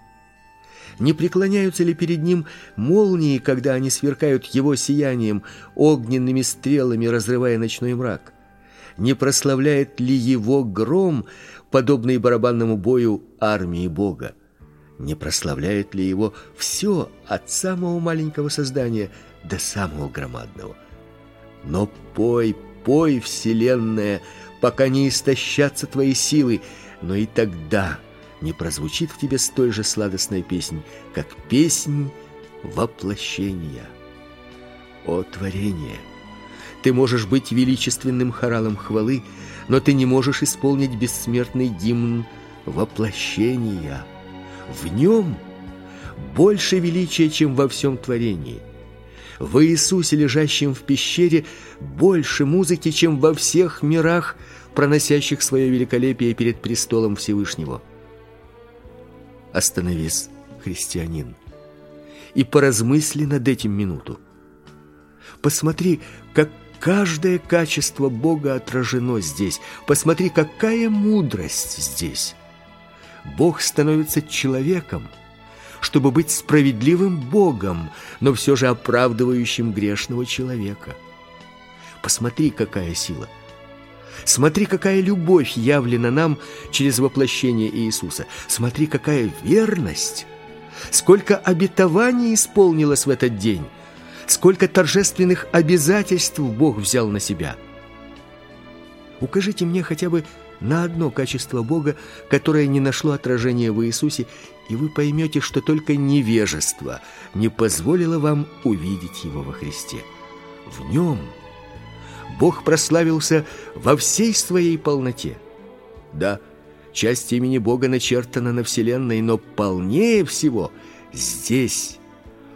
Не преклоняются ли перед ним молнии, когда они сверкают его сиянием, огненными стрелами разрывая ночной мрак? Не прославляет ли его гром, подобный барабанному бою армии Бога? Не прославляет ли его все от самого маленького создания до самого громадного? Но пой, пой, вселенная, пока не истощатся твои силы, но и тогда не прозвучит в тебе столь же сладостная песнь, как песнь воплощения. О творение! Ты можешь быть величественным хоралом хвалы, но ты не можешь исполнить бессмертный гимн воплощения. В нем больше величия, чем во всем творении. В Иисусе, лежащем в пещере, больше музыки, чем во всех мирах, проносящих свое великолепие перед престолом Всевышнего. Остановись, христианин, и поразмысли над этим минуту. Посмотри, как каждое качество Бога отражено здесь. Посмотри, какая мудрость здесь. Бог становится человеком, чтобы быть справедливым Богом, но все же оправдывающим грешного человека. Посмотри, какая сила. Смотри, какая любовь явлена нам через воплощение Иисуса. Смотри, какая верность. Сколько обетований исполнилось в этот день. Сколько торжественных обязательств Бог взял на себя. Укажите мне хотя бы на одно качество Бога, которое не нашло отражения в Иисусе, и вы поймете, что только невежество не позволило вам увидеть Его во Христе. В Нем Бог прославился во всей своей полноте. Да, часть имени Бога начертана на вселенной, но полнее всего здесь,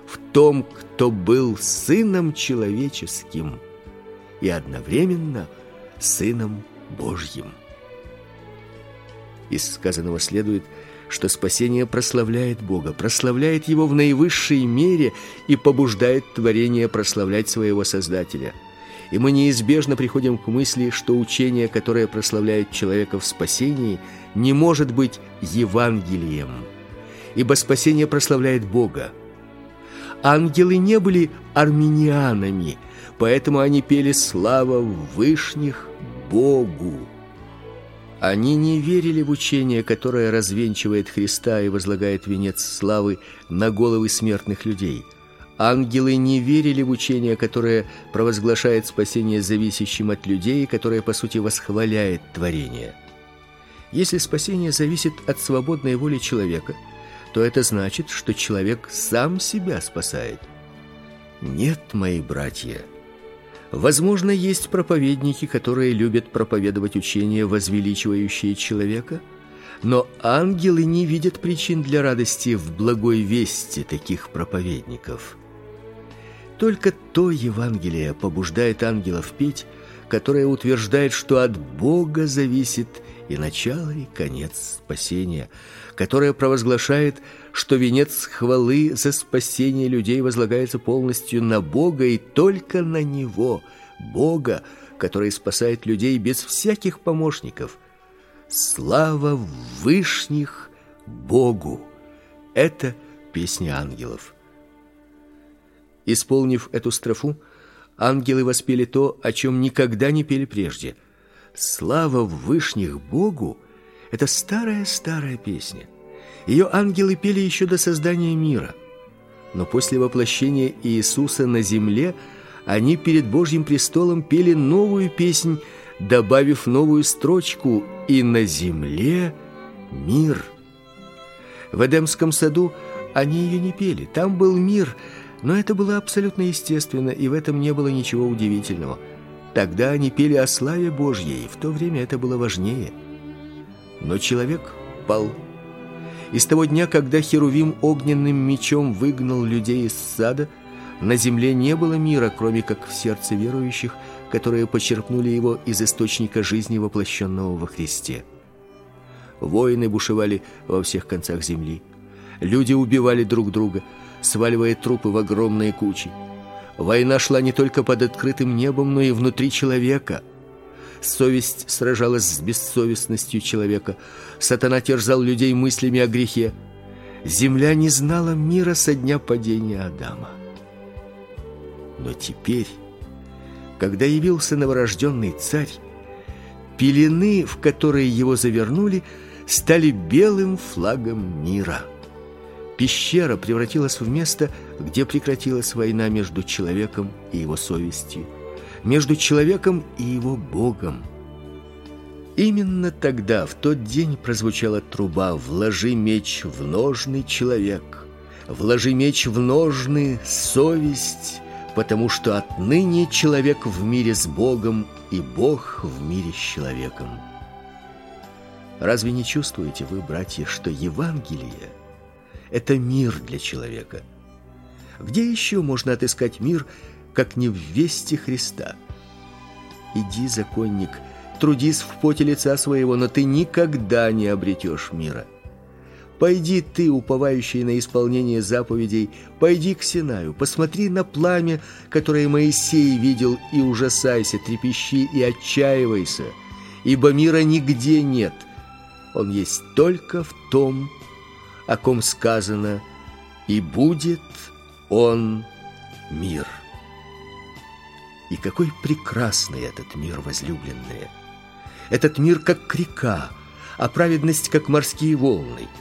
в том, кто был сыном человеческим и одновременно сыном Божьим. Из сказанного следует, что спасение прославляет Бога, прославляет Его в наивысшей мере и побуждает творение прославлять своего Создателя. И мы неизбежно приходим к мысли, что учение, которое прославляет человека в спасении, не может быть Евангелием, ибо спасение прославляет Бога. Ангелы не были армянианами, поэтому они пели слава вышних Богу. Они не верили в учение, которое развенчивает Христа и возлагает венец славы на головы смертных людей. Ангелы не верили в учение, которое провозглашает спасение зависящим от людей, которое по сути восхваляет творение. Если спасение зависит от свободной воли человека, то это значит, что человек сам себя спасает. Нет, мои братья, Возможно, есть проповедники, которые любят проповедовать учения, возвеличивающие человека, но ангелы не видят причин для радости в благой вести таких проповедников. Только то Евангелие побуждает ангелов петь, которое утверждает, что от Бога зависит и начало, и конец спасения, которое провозглашает, что венец хвалы за спасение людей возлагается полностью на Бога и только на него, Бога, который спасает людей без всяких помощников. Слава вышних Богу. Это песня ангелов. Исполнив эту строфу, ангелы воспели то, о чем никогда не пели прежде. Слава вышних Богу это старая-старая песня. Ее ангелы пели еще до создания мира. Но после воплощения Иисуса на земле они перед Божьим престолом пели новую песнь, добавив новую строчку «И на земле мир». В Эдемском саду они ее не пели. Там был мир, но это было абсолютно естественно, и в этом не было ничего удивительного. Тогда они пели о славе Божьей, в то время это было важнее. Но человек пал. И с того дня, когда Херувим огненным мечом выгнал людей из сада, на земле не было мира, кроме как в сердце верующих, которые почерпнули его из источника жизни, воплощенного во Христе. Воины бушевали во всех концах земли. Люди убивали друг друга, сваливая трупы в огромные кучи. Война шла не только под открытым небом, но и внутри человека. Совесть сражалась с бессовестностью человека, сатана терзал людей мыслями о грехе. Земля не знала мира со дня падения Адама. Но теперь, когда явился новорожденный царь, пелены, в которые его завернули, стали белым флагом мира. Пещера превратилась в место, где прекратилась война между человеком и его совестью, между человеком и его Богом. Именно тогда, в тот день, прозвучала труба «Вложи меч в ножны, человек, вложи меч в ножны, совесть, потому что отныне человек в мире с Богом и Бог в мире с человеком». Разве не чувствуете вы, братья, что Евангелие – это мир для человека? Где еще можно отыскать мир, как не в вести Христа? Иди, законник, трудись в поте лица своего, но ты никогда не обретешь мира. Пойди ты, уповающий на исполнение заповедей, пойди к Синаю, посмотри на пламя, которое Моисей видел, и ужасайся, трепещи и отчаивайся, ибо мира нигде нет – он есть только в том, о ком сказано «И будет он мир». И какой прекрасный этот мир, возлюбленные! Этот мир как река, а праведность как морские волны –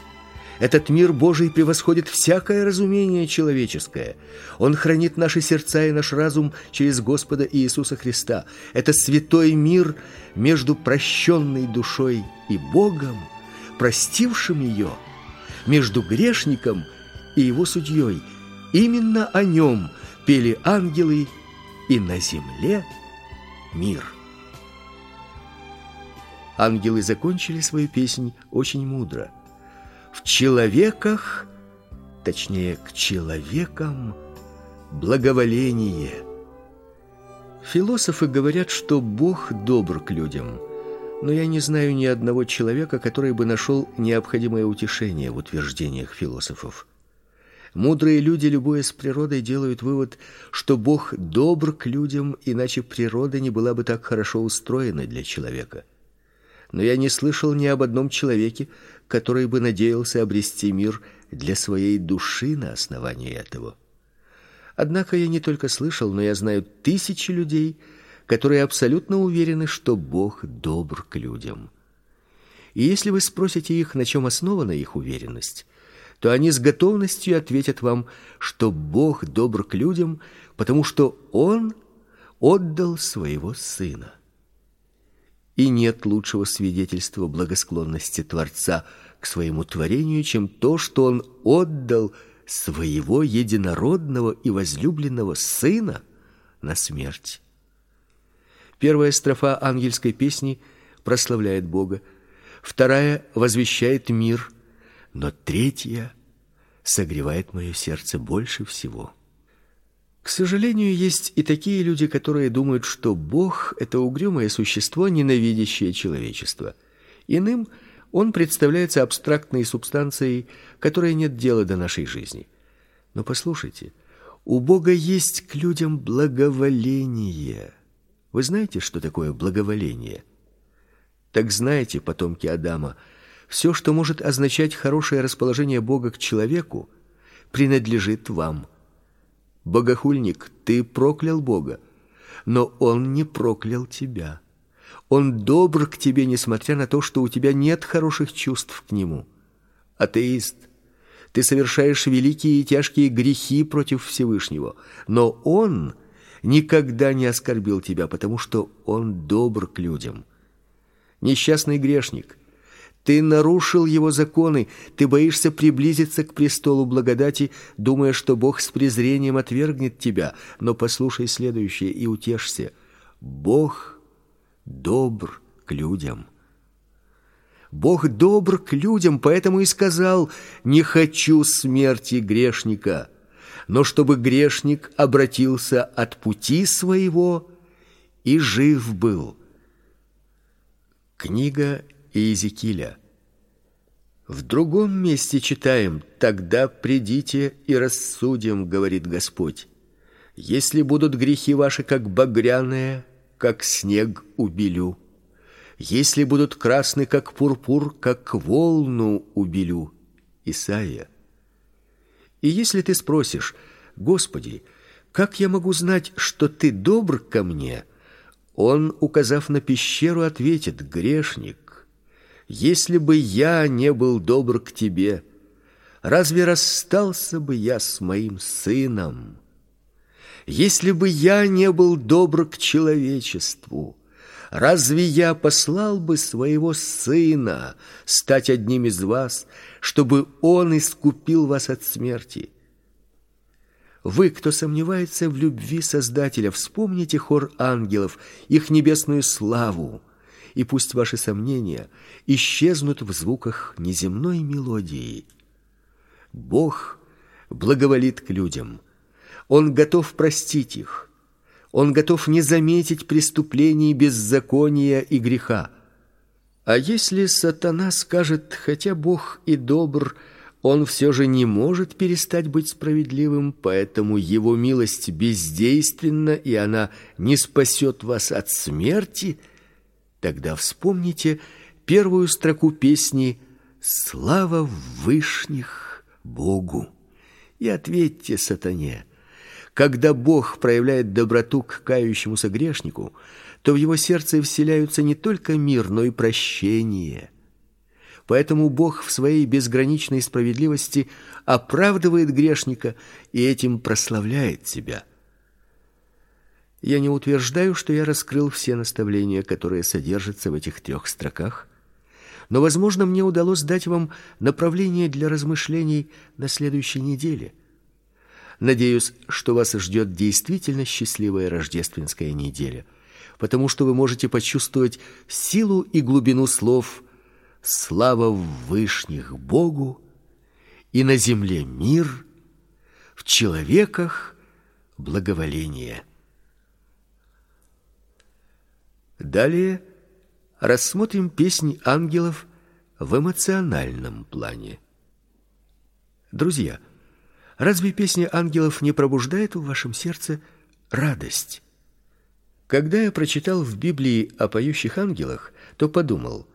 этот мир Божий превосходит всякое разумение человеческое. Он хранит наши сердца и наш разум через Господа Иисуса Христа. Это святой мир между прощенной душой и Богом, простившим ее, между грешником и его судьей. Именно о нем пели ангелы и на земле мир. Ангелы закончили свою песнь очень мудро – в человеках, точнее, к человекам благоволение. Философы говорят, что Бог добр к людям, но я не знаю ни одного человека, который бы нашел необходимое утешение в утверждениях философов. Мудрые люди, любуясь природой, делают вывод, что Бог добр к людям, иначе природа не была бы так хорошо устроена для человека. Но я не слышал ни об одном человеке, который бы надеялся обрести мир для своей души на основании этого. Однако я не только слышал, но я знаю тысячи людей, которые абсолютно уверены, что Бог добр к людям. И если вы спросите их, на чем основана их уверенность, то они с готовностью ответят вам, что Бог добр к людям, потому что он отдал своего сына. И нет лучшего свидетельства благосклонности Творца к своему творению, чем то, что он отдал своего единородного и возлюбленного сына на смерть. Первая строфа ангельской песни прославляет Бога, вторая возвещает мир, но третья согревает мое сердце больше всего. К сожалению, есть и такие люди, которые думают, что Бог это угрюмое существо, ненавидящее человечество. Иным он представляется абстрактной субстанцией, которой нет дела до нашей жизни. Но послушайте, у Бога есть к людям благоволение. Вы знаете, что такое благоволение? Так знаете, потомки Адама, все, что может означать хорошее расположение Бога к человеку, принадлежит вам. Богохульник, ты проклял Бога, но он не проклял тебя. Он добр к тебе, несмотря на то, что у тебя нет хороших чувств к нему. Атеист, ты совершаешь великие и тяжкие грехи против Всевышнего, но он никогда не оскорбил тебя, потому что он добр к людям. Несчастный грешник, ты нарушил его законы, ты боишься приблизиться к престолу благодати, думая, что Бог с презрением отвергнет тебя. Но послушай следующее и утешься. Бог добр к людям. Бог добр к людям, поэтому и сказал: "Не хочу смерти грешника, но чтобы грешник обратился от пути своего и жив был". Книга Иезекииля. В другом месте читаем: "Тогда придите и рассудим", говорит Господь. "Если будут грехи ваши как багряные, как снег убелю, если будут красны, как пурпур, как волну убелю. Исаия. И если ты спросишь: Господи, как я могу знать, что ты добр ко мне? Он, указав на пещеру, ответит: грешник, если бы я не был добр к тебе, разве расстался бы я с моим сыном? Если бы я не был добр к человечеству, разве я послал бы своего сына стать одним из вас, чтобы он искупил вас от смерти? Вы, кто сомневается в любви Создателя, вспомните хор ангелов, их небесную славу, и пусть ваши сомнения исчезнут в звуках неземной мелодии. Бог благоволит к людям. Он готов простить их. Он готов не заметить преступлений, беззакония и греха. А если сатана скажет: "Хотя Бог и добр, он все же не может перестать быть справедливым, поэтому его милость бездейственна, и она не спасет вас от смерти", тогда вспомните первую строку песни Слава вышних Богу. И ответьте сатане: когда Бог проявляет доброту к кающемуся грешнику, то в его сердце вселяются не только мир, но и прощение. Поэтому Бог в своей безграничной справедливости оправдывает грешника и этим прославляет себя. Я не утверждаю, что я раскрыл все наставления, которые содержатся в этих трех строках, но, возможно, мне удалось дать вам направление для размышлений на следующей неделе. Надеюсь, что вас ждет действительно счастливая рождественская неделя, потому что вы можете почувствовать силу и глубину слов слава в вышних Богу и на земле мир, в человеках благоволение. Далее рассмотрим песни ангелов в эмоциональном плане. Друзья, Разве песня ангелов не пробуждает в вашем сердце радость? Когда я прочитал в Библии о поющих ангелах, то подумал: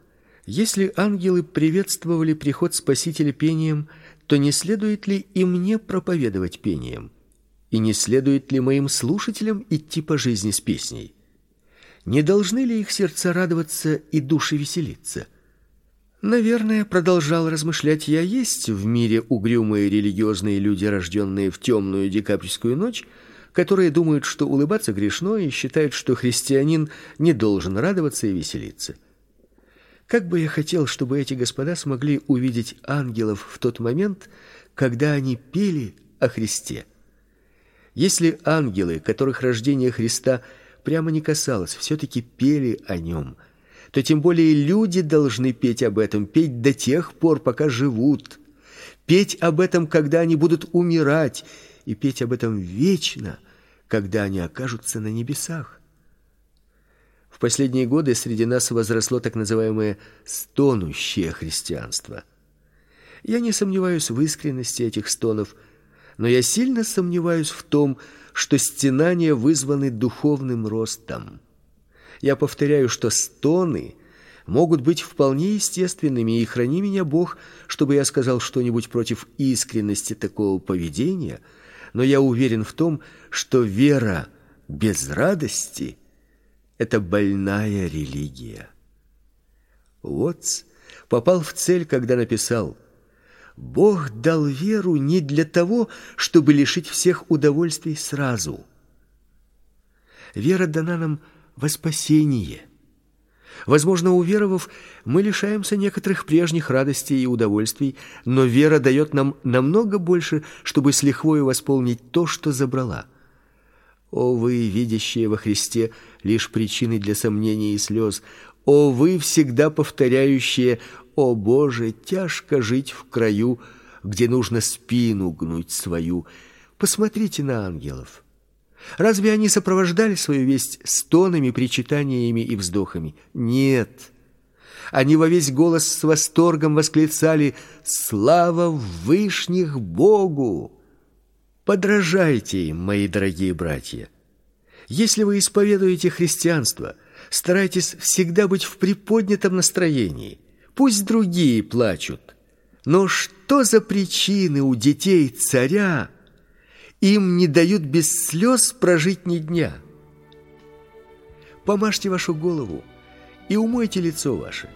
если ангелы приветствовали приход Спасителя пением, то не следует ли и мне проповедовать пением? И не следует ли моим слушателям идти по жизни с песней? Не должны ли их сердца радоваться и души веселиться? Наверное, продолжал размышлять я, есть в мире угрюмые религиозные люди, рожденные в темную декабрьскую ночь, которые думают, что улыбаться грешно и считают, что христианин не должен радоваться и веселиться. Как бы я хотел, чтобы эти господа смогли увидеть ангелов в тот момент, когда они пели о Христе. Если ангелы, которых рождение Христа прямо не касалось, все таки пели о нем – то тем более люди должны петь об этом, петь до тех пор, пока живут, петь об этом, когда они будут умирать, и петь об этом вечно, когда они окажутся на небесах. В последние годы среди нас возросло так называемое стонущее христианство. Я не сомневаюсь в искренности этих стонов, но я сильно сомневаюсь в том, что стенания вызваны духовным ростом. Я повторяю, что стоны могут быть вполне естественными, и храни меня Бог, чтобы я сказал что-нибудь против искренности такого поведения, но я уверен в том, что вера без радости это больная религия. Вот попал в цель, когда написал: Бог дал веру не для того, чтобы лишить всех удовольствий сразу. Вера дана нам во спасение. Возможно, уверовав, мы лишаемся некоторых прежних радостей и удовольствий, но вера дает нам намного больше, чтобы с лихвой восполнить то, что забрала. О вы, видящие во Христе лишь причины для сомнений и слез, о вы, всегда повторяющие: "О Боже, тяжко жить в краю, где нужно спину гнуть свою". Посмотрите на ангелов. Разве они сопровождали свою весть стонами, причитаниями и вздохами? Нет. Они во весь голос с восторгом восклицали: "Слава вышних Богу!" Подражайте им, мои дорогие братья. Если вы исповедуете христианство, Старайтесь всегда быть в приподнятом настроении. Пусть другие плачут. Но что за причины у детей царя им не дают без слез прожить ни дня? Помажьте вашу голову и умойте лицо ваше.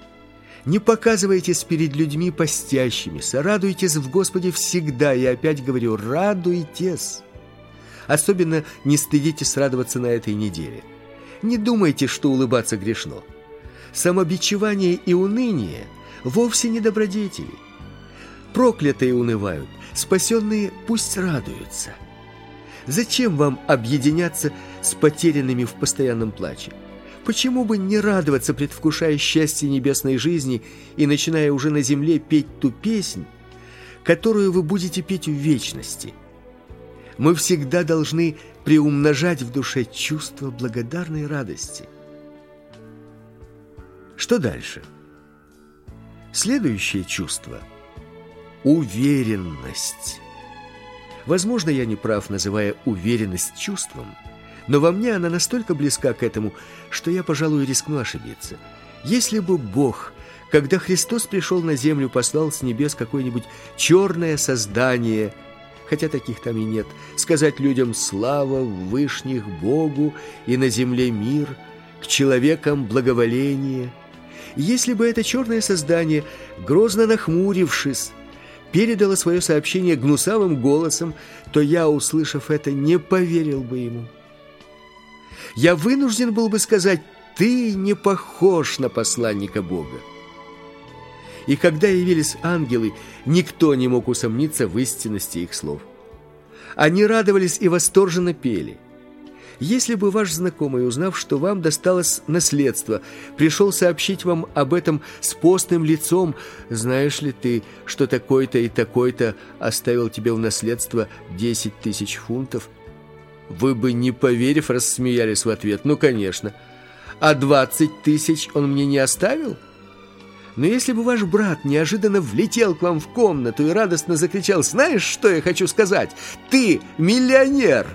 Не показывайтесь перед людьми постящимися, радуйтесь в Господе всегда, и опять говорю, радуйтесь. Особенно не стыдитесь радоваться на этой неделе. Не думайте, что улыбаться грешно. Самобичевание и уныние вовсе не добродетели. Проклятые унывают, спасенные пусть радуются. Зачем вам объединяться с потерянными в постоянном плаче? Почему бы не радоваться, предвкушая счастье небесной жизни и начиная уже на земле петь ту песнь, которую вы будете петь в вечности? Мы всегда должны приумножать в душе чувство благодарной радости. Что дальше? Следующее чувство – уверенность. Возможно, я не прав, называя уверенность чувством – но во мне она настолько близка к этому, что я, пожалуй, рискну ошибиться. Если бы Бог, когда Христос пришел на землю, послал с небес какое-нибудь черное создание, хотя таких там и нет, сказать людям «Слава в вышних Богу и на земле мир», к человекам благоволение. Если бы это черное создание, грозно нахмурившись, передало свое сообщение гнусавым голосом, то я, услышав это, не поверил бы ему я вынужден был бы сказать, ты не похож на посланника Бога. И когда явились ангелы, никто не мог усомниться в истинности их слов. Они радовались и восторженно пели. Если бы ваш знакомый, узнав, что вам досталось наследство, пришел сообщить вам об этом с постным лицом, знаешь ли ты, что такой-то и такой-то оставил тебе в наследство 10 тысяч фунтов – вы бы, не поверив, рассмеялись в ответ. Ну, конечно. А двадцать тысяч он мне не оставил? Но если бы ваш брат неожиданно влетел к вам в комнату и радостно закричал, «Знаешь, что я хочу сказать? Ты миллионер!»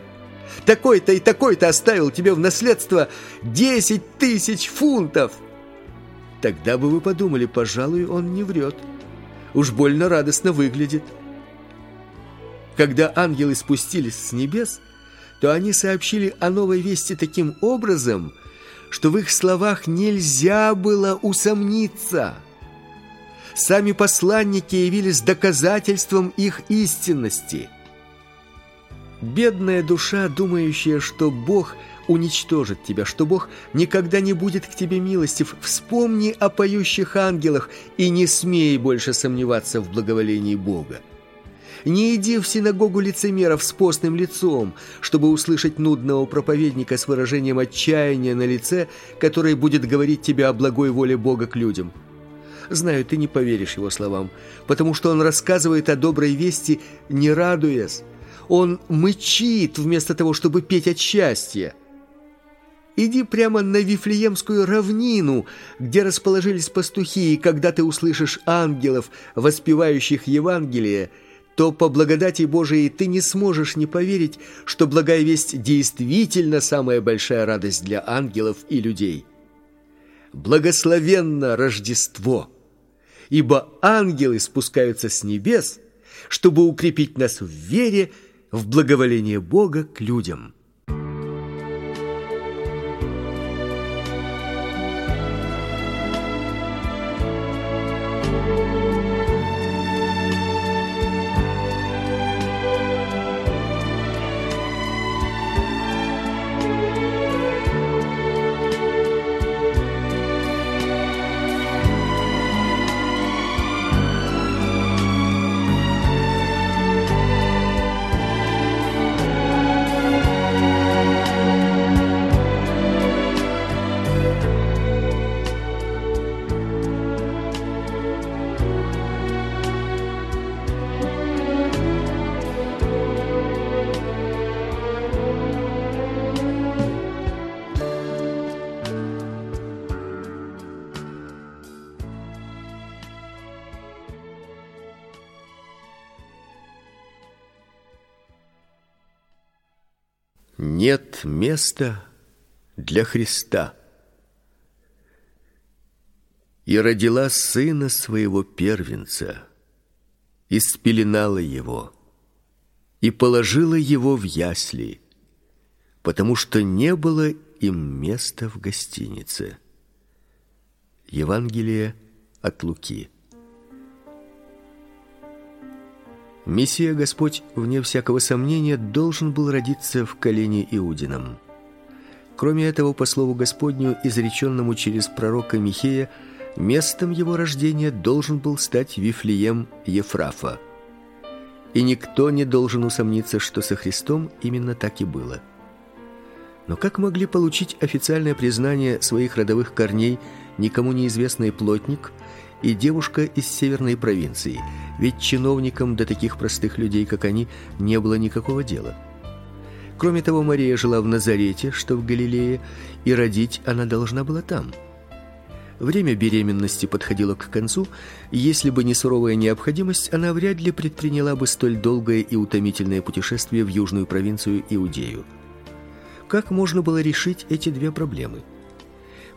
Такой-то и такой-то оставил тебе в наследство десять тысяч фунтов. Тогда бы вы подумали, пожалуй, он не врет. Уж больно радостно выглядит. Когда ангелы спустились с небес, то они сообщили о новой вести таким образом, что в их словах нельзя было усомниться. Сами посланники явились доказательством их истинности. Бедная душа, думающая, что Бог уничтожит тебя, что Бог никогда не будет к тебе милостив, вспомни о поющих ангелах и не смей больше сомневаться в благоволении Бога. Не иди в синагогу лицемеров с постным лицом, чтобы услышать нудного проповедника с выражением отчаяния на лице, который будет говорить тебе о благой воле Бога к людям. Знаю, ты не поверишь его словам, потому что он рассказывает о доброй вести, не радуясь. Он мычит вместо того, чтобы петь от счастья. Иди прямо на Вифлеемскую равнину, где расположились пастухи, и когда ты услышишь ангелов, воспевающих Евангелие – то по благодати Божией ты не сможешь не поверить, что благая весть действительно самая большая радость для ангелов и людей. Благословенно Рождество! Ибо ангелы спускаются с небес, чтобы укрепить нас в вере, в благоволение Бога к людям». Нет места для Христа. и родила сына своего первенца, и спеленала его, и положила его в ясли, потому что не было им места в гостинице. Евангелие от Луки. Мессия Господь, вне всякого сомнения, должен был родиться в колене Иудином. Кроме этого, по слову Господню, изреченному через пророка Михея, местом его рождения должен был стать Вифлеем Ефрафа. И никто не должен усомниться, что со Христом именно так и было. Но как могли получить официальное признание своих родовых корней никому неизвестный плотник и девушка из северной провинции? Ведь чиновникам до таких простых людей, как они, не было никакого дела. Кроме того, Мария жила в Назарете, что в Галилее, и родить она должна была там. Время беременности подходило к концу, и если бы не суровая необходимость, она вряд ли предприняла бы столь долгое и утомительное путешествие в южную провинцию Иудею. Как можно было решить эти две проблемы?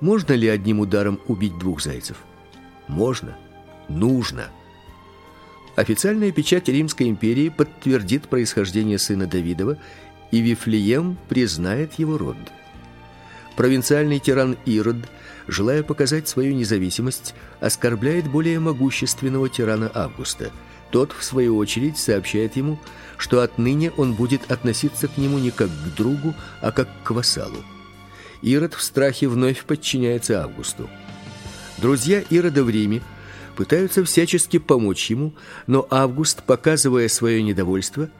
Можно ли одним ударом убить двух зайцев? Можно. Нужно. Официальная печать Римской империи подтвердит происхождение сына Давидова, и Вифлеем признает его род. Провинциальный тиран Ирод, желая показать свою независимость, оскорбляет более могущественного тирана Августа. Тот в свою очередь сообщает ему, что отныне он будет относиться к нему не как к другу, а как к вассалу. Ирод в страхе вновь подчиняется Августу. Друзья Ирода в Риме пытаются всячески помочь ему, но Август, показывая свое недовольство,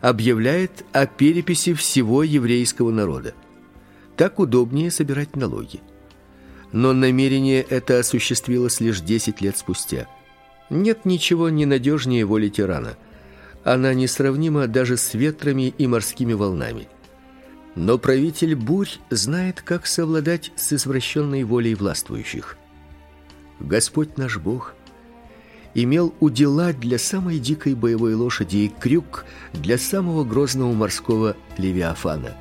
объявляет о переписи всего еврейского народа. Так удобнее собирать налоги. Но намерение это осуществилось лишь 10 лет спустя. Нет ничего ненадежнее воли тирана. Она несравнима даже с ветрами и морскими волнами. Но правитель бурь знает, как совладать с извращенной волей властвующих. Господь наш Бог имел удила для самой дикой боевой лошади и крюк для самого грозного морского левиафана.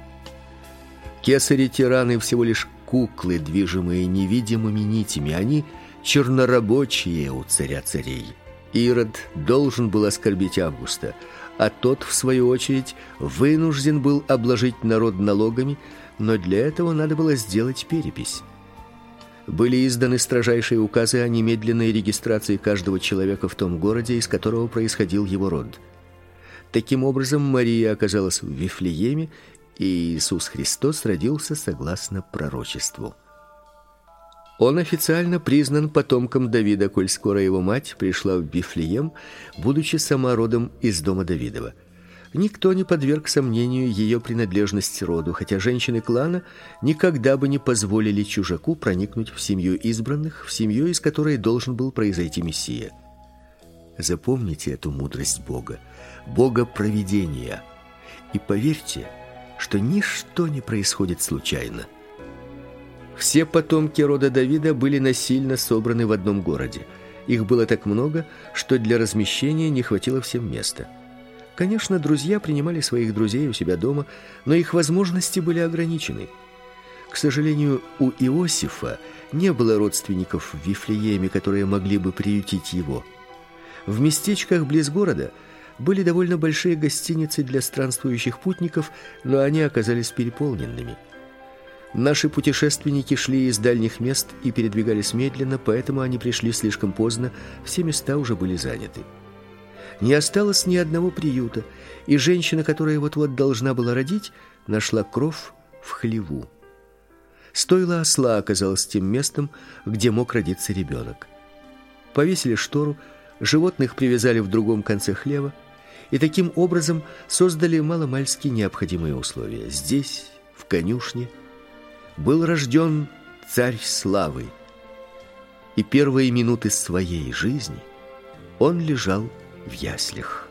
Кесари-тираны всего лишь куклы, движимые невидимыми нитями, они чернорабочие у царя царей. Ирод должен был оскорбить Августа, а тот в свою очередь вынужден был обложить народ налогами, но для этого надо было сделать перепись были изданы строжайшие указы о немедленной регистрации каждого человека в том городе, из которого происходил его род. Таким образом, Мария оказалась в Вифлееме, и Иисус Христос родился согласно пророчеству. Он официально признан потомком Давида, коль скоро его мать пришла в Вифлеем, будучи сама родом из дома Давидова. Никто не подверг сомнению ее принадлежность роду, хотя женщины клана никогда бы не позволили чужаку проникнуть в семью избранных, в семью, из которой должен был произойти мессия. Запомните эту мудрость Бога, Бога провидения, и поверьте, что ничто не происходит случайно. Все потомки рода Давида были насильно собраны в одном городе. Их было так много, что для размещения не хватило всем места. Конечно, друзья принимали своих друзей у себя дома, но их возможности были ограничены. К сожалению, у Иосифа не было родственников в Вифлееме, которые могли бы приютить его. В местечках близ города были довольно большие гостиницы для странствующих путников, но они оказались переполненными. Наши путешественники шли из дальних мест и передвигались медленно, поэтому они пришли слишком поздно, все места уже были заняты. Не осталось ни одного приюта, и женщина, которая вот-вот должна была родить, нашла кров в хлеву. Стойло осла оказалось тем местом, где мог родиться ребенок. Повесили штору, животных привязали в другом конце хлева и таким образом создали маломальски необходимые условия. Здесь, в конюшне, был рожден царь славы. И первые минуты своей жизни он лежал в яслях.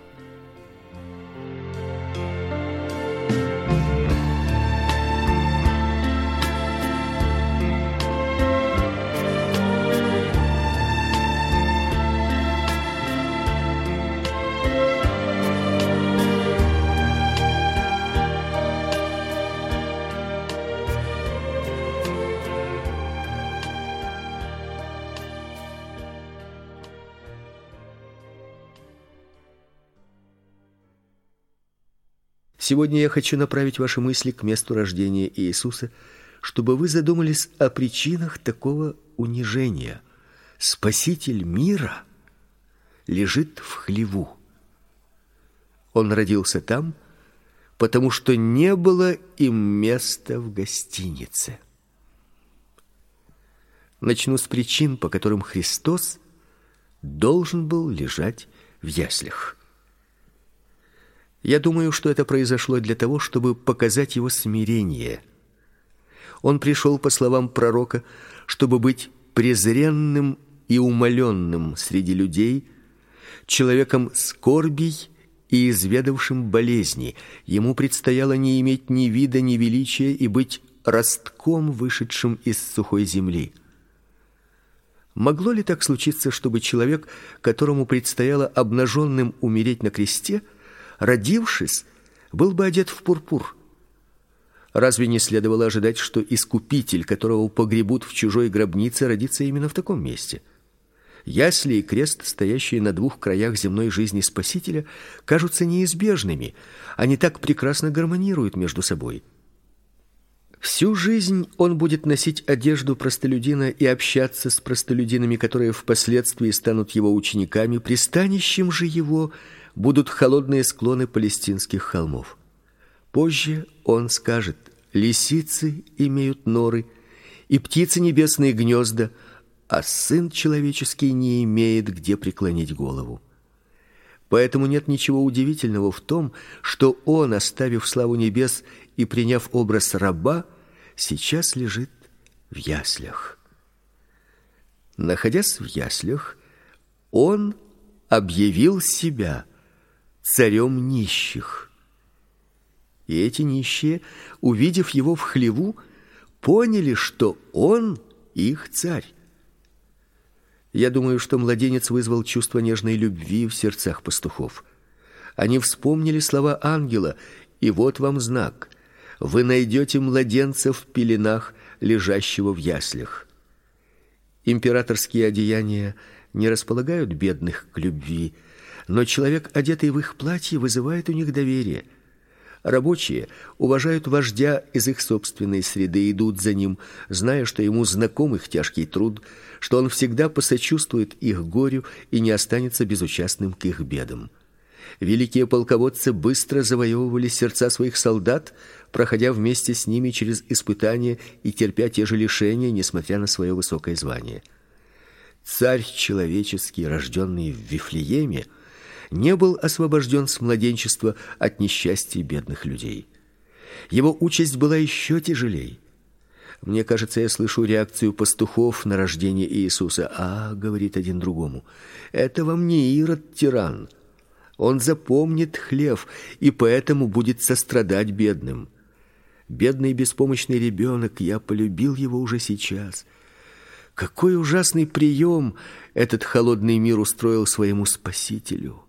Сегодня я хочу направить ваши мысли к месту рождения Иисуса, чтобы вы задумались о причинах такого унижения. Спаситель мира лежит в хлеву. Он родился там, потому что не было им места в гостинице. Начну с причин, по которым Христос должен был лежать в яслях. Я думаю, что это произошло для того, чтобы показать его смирение. Он пришел, по словам пророка, чтобы быть презренным и умоленным среди людей, человеком скорбий и изведавшим болезни. Ему предстояло не иметь ни вида, ни величия и быть ростком, вышедшим из сухой земли. Могло ли так случиться, чтобы человек, которому предстояло обнаженным умереть на кресте, родившись, был бы одет в пурпур? Разве не следовало ожидать, что искупитель, которого погребут в чужой гробнице, родится именно в таком месте? Ясли и крест, стоящие на двух краях земной жизни Спасителя, кажутся неизбежными. Они так прекрасно гармонируют между собой. Всю жизнь он будет носить одежду простолюдина и общаться с простолюдинами, которые впоследствии станут его учениками. Пристанищем же его будут холодные склоны палестинских холмов. Позже он скажет: лисицы имеют норы, и птицы небесные гнезда, а сын человеческий не имеет где преклонить голову. Поэтому нет ничего удивительного в том, что он, оставив славу небес и приняв образ раба, сейчас лежит в яслях. Находясь в яслях, он объявил себя царем нищих. И эти нищие, увидев его в хлеву, поняли, что он их царь. Я думаю, что младенец вызвал чувство нежной любви в сердцах пастухов. Они вспомнили слова ангела: "И вот вам знак: вы найдете младенца в пеленах, лежащего в яслях". Императорские одеяния не располагают бедных к любви, но человек, одетый в их платье, вызывает у них доверие. Рабочие уважают вождя из их собственной среды, идут за ним, зная, что ему знаком их тяжкий труд, что он всегда посочувствует их горю и не останется безучастным к их бедам. Великие полководцы быстро завоевывали сердца своих солдат, проходя вместе с ними через испытания и терпя те же лишения, несмотря на свое высокое звание. Царь человеческий, рожденный в Вифлееме, не был освобожден с младенчества от несчастий бедных людей. Его участь была еще тяжелее. Мне кажется, я слышу реакцию пастухов на рождение Иисуса. А, говорит один другому, это вам не Ирод тиран. Он запомнит хлев и поэтому будет сострадать бедным. Бедный беспомощный ребенок, я полюбил его уже сейчас. Какой ужасный прием этот холодный мир устроил своему спасителю.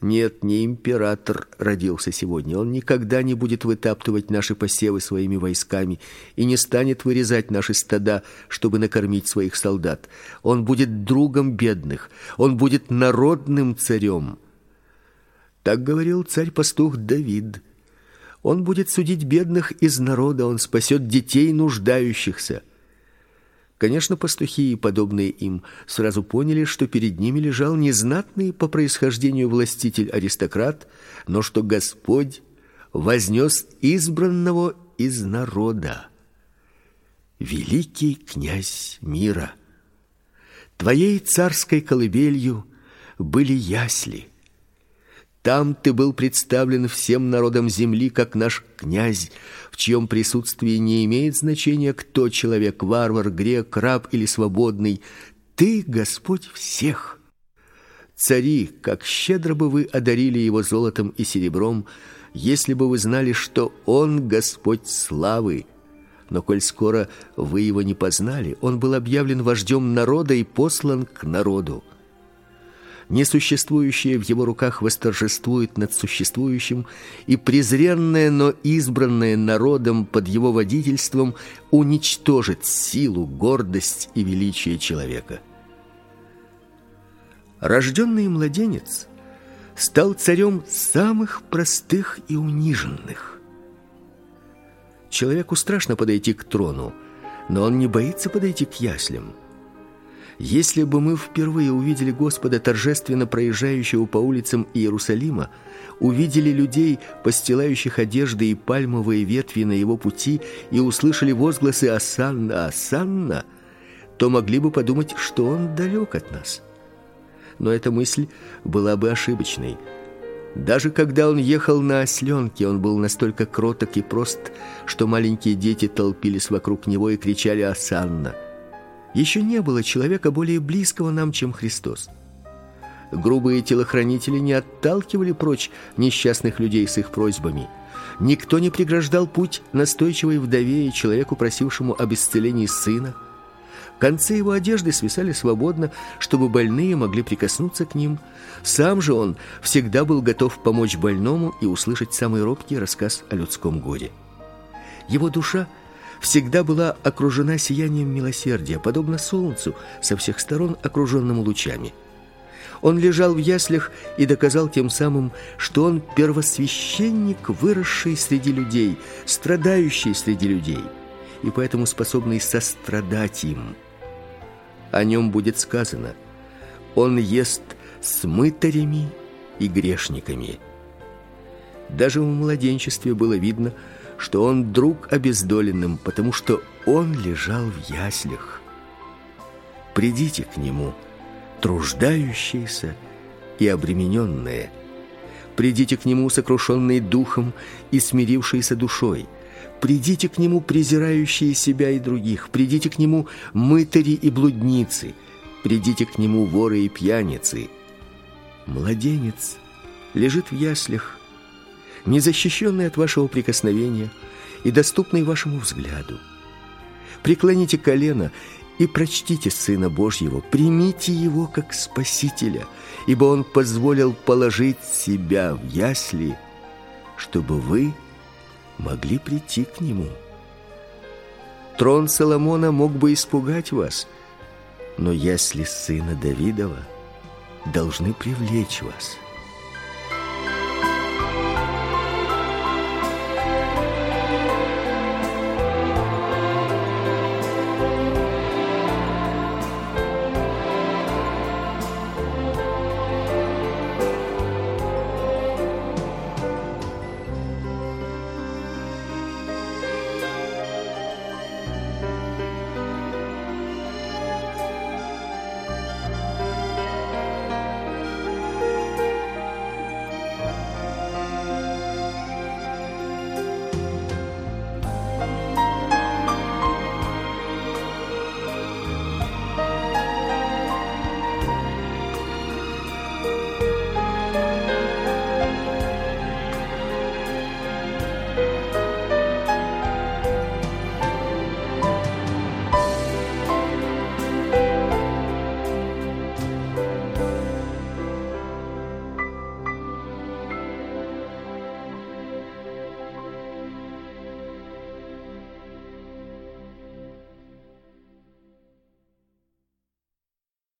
Нет, не император родился сегодня. Он никогда не будет вытаптывать наши посевы своими войсками и не станет вырезать наши стада, чтобы накормить своих солдат. Он будет другом бедных. Он будет народным царем. Так говорил царь-пастух Давид. Он будет судить бедных из народа, он спасет детей нуждающихся. Конечно, пастухи и подобные им сразу поняли, что перед ними лежал не знатный по происхождению властитель-аристократ, но что Господь вознес избранного из народа. Великий князь мира. Твоей царской колыбелью были ясли. Там ты был представлен всем народам земли как наш князь, в чьем присутствии не имеет значения, кто человек, варвар, грек, раб или свободный. Ты Господь всех. Цари, как щедро бы вы одарили его золотом и серебром, если бы вы знали, что он Господь славы. Но коль скоро вы его не познали, он был объявлен вождем народа и послан к народу несуществующее в его руках восторжествует над существующим, и презренное, но избранное народом под его водительством уничтожит силу, гордость и величие человека. Рожденный младенец стал царем самых простых и униженных. Человеку страшно подойти к трону, но он не боится подойти к яслям. Если бы мы впервые увидели Господа торжественно проезжающего по улицам Иерусалима, увидели людей, постилающих одежды и пальмовые ветви на его пути, и услышали возгласы «Асанна! Асанна!», то могли бы подумать, что он далек от нас. Но эта мысль была бы ошибочной. Даже когда он ехал на осленке, он был настолько кроток и прост, что маленькие дети толпились вокруг него и кричали «Асанна!». Еще не было человека более близкого нам, чем Христос. Грубые телохранители не отталкивали прочь несчастных людей с их просьбами. Никто не преграждал путь настойчивой вдове и человеку, просившему об исцелении сына. Концы его одежды свисали свободно, чтобы больные могли прикоснуться к ним. Сам же он всегда был готов помочь больному и услышать самый робкий рассказ о людском горе. Его душа – всегда была окружена сиянием милосердия, подобно солнцу, со всех сторон окруженному лучами. Он лежал в яслях и доказал тем самым, что он первосвященник, выросший среди людей, страдающий среди людей, и поэтому способный сострадать им. О нем будет сказано: он ест с мытарями и грешниками. Даже в младенчестве было видно, что он друг обездоленным, потому что он лежал в яслях. Придите к нему, труждающиеся и обремененные. Придите к нему, сокрушенные духом и смирившиеся душой. Придите к нему, презирающие себя и других. Придите к нему, мытари и блудницы. Придите к нему, воры и пьяницы. Младенец лежит в яслях, незащищенный от вашего прикосновения и доступный вашему взгляду. Преклоните колено и прочтите Сына Божьего, примите Его как Спасителя, ибо Он позволил положить себя в ясли, чтобы вы могли прийти к Нему. Трон Соломона мог бы испугать вас, но ясли Сына Давидова должны привлечь вас –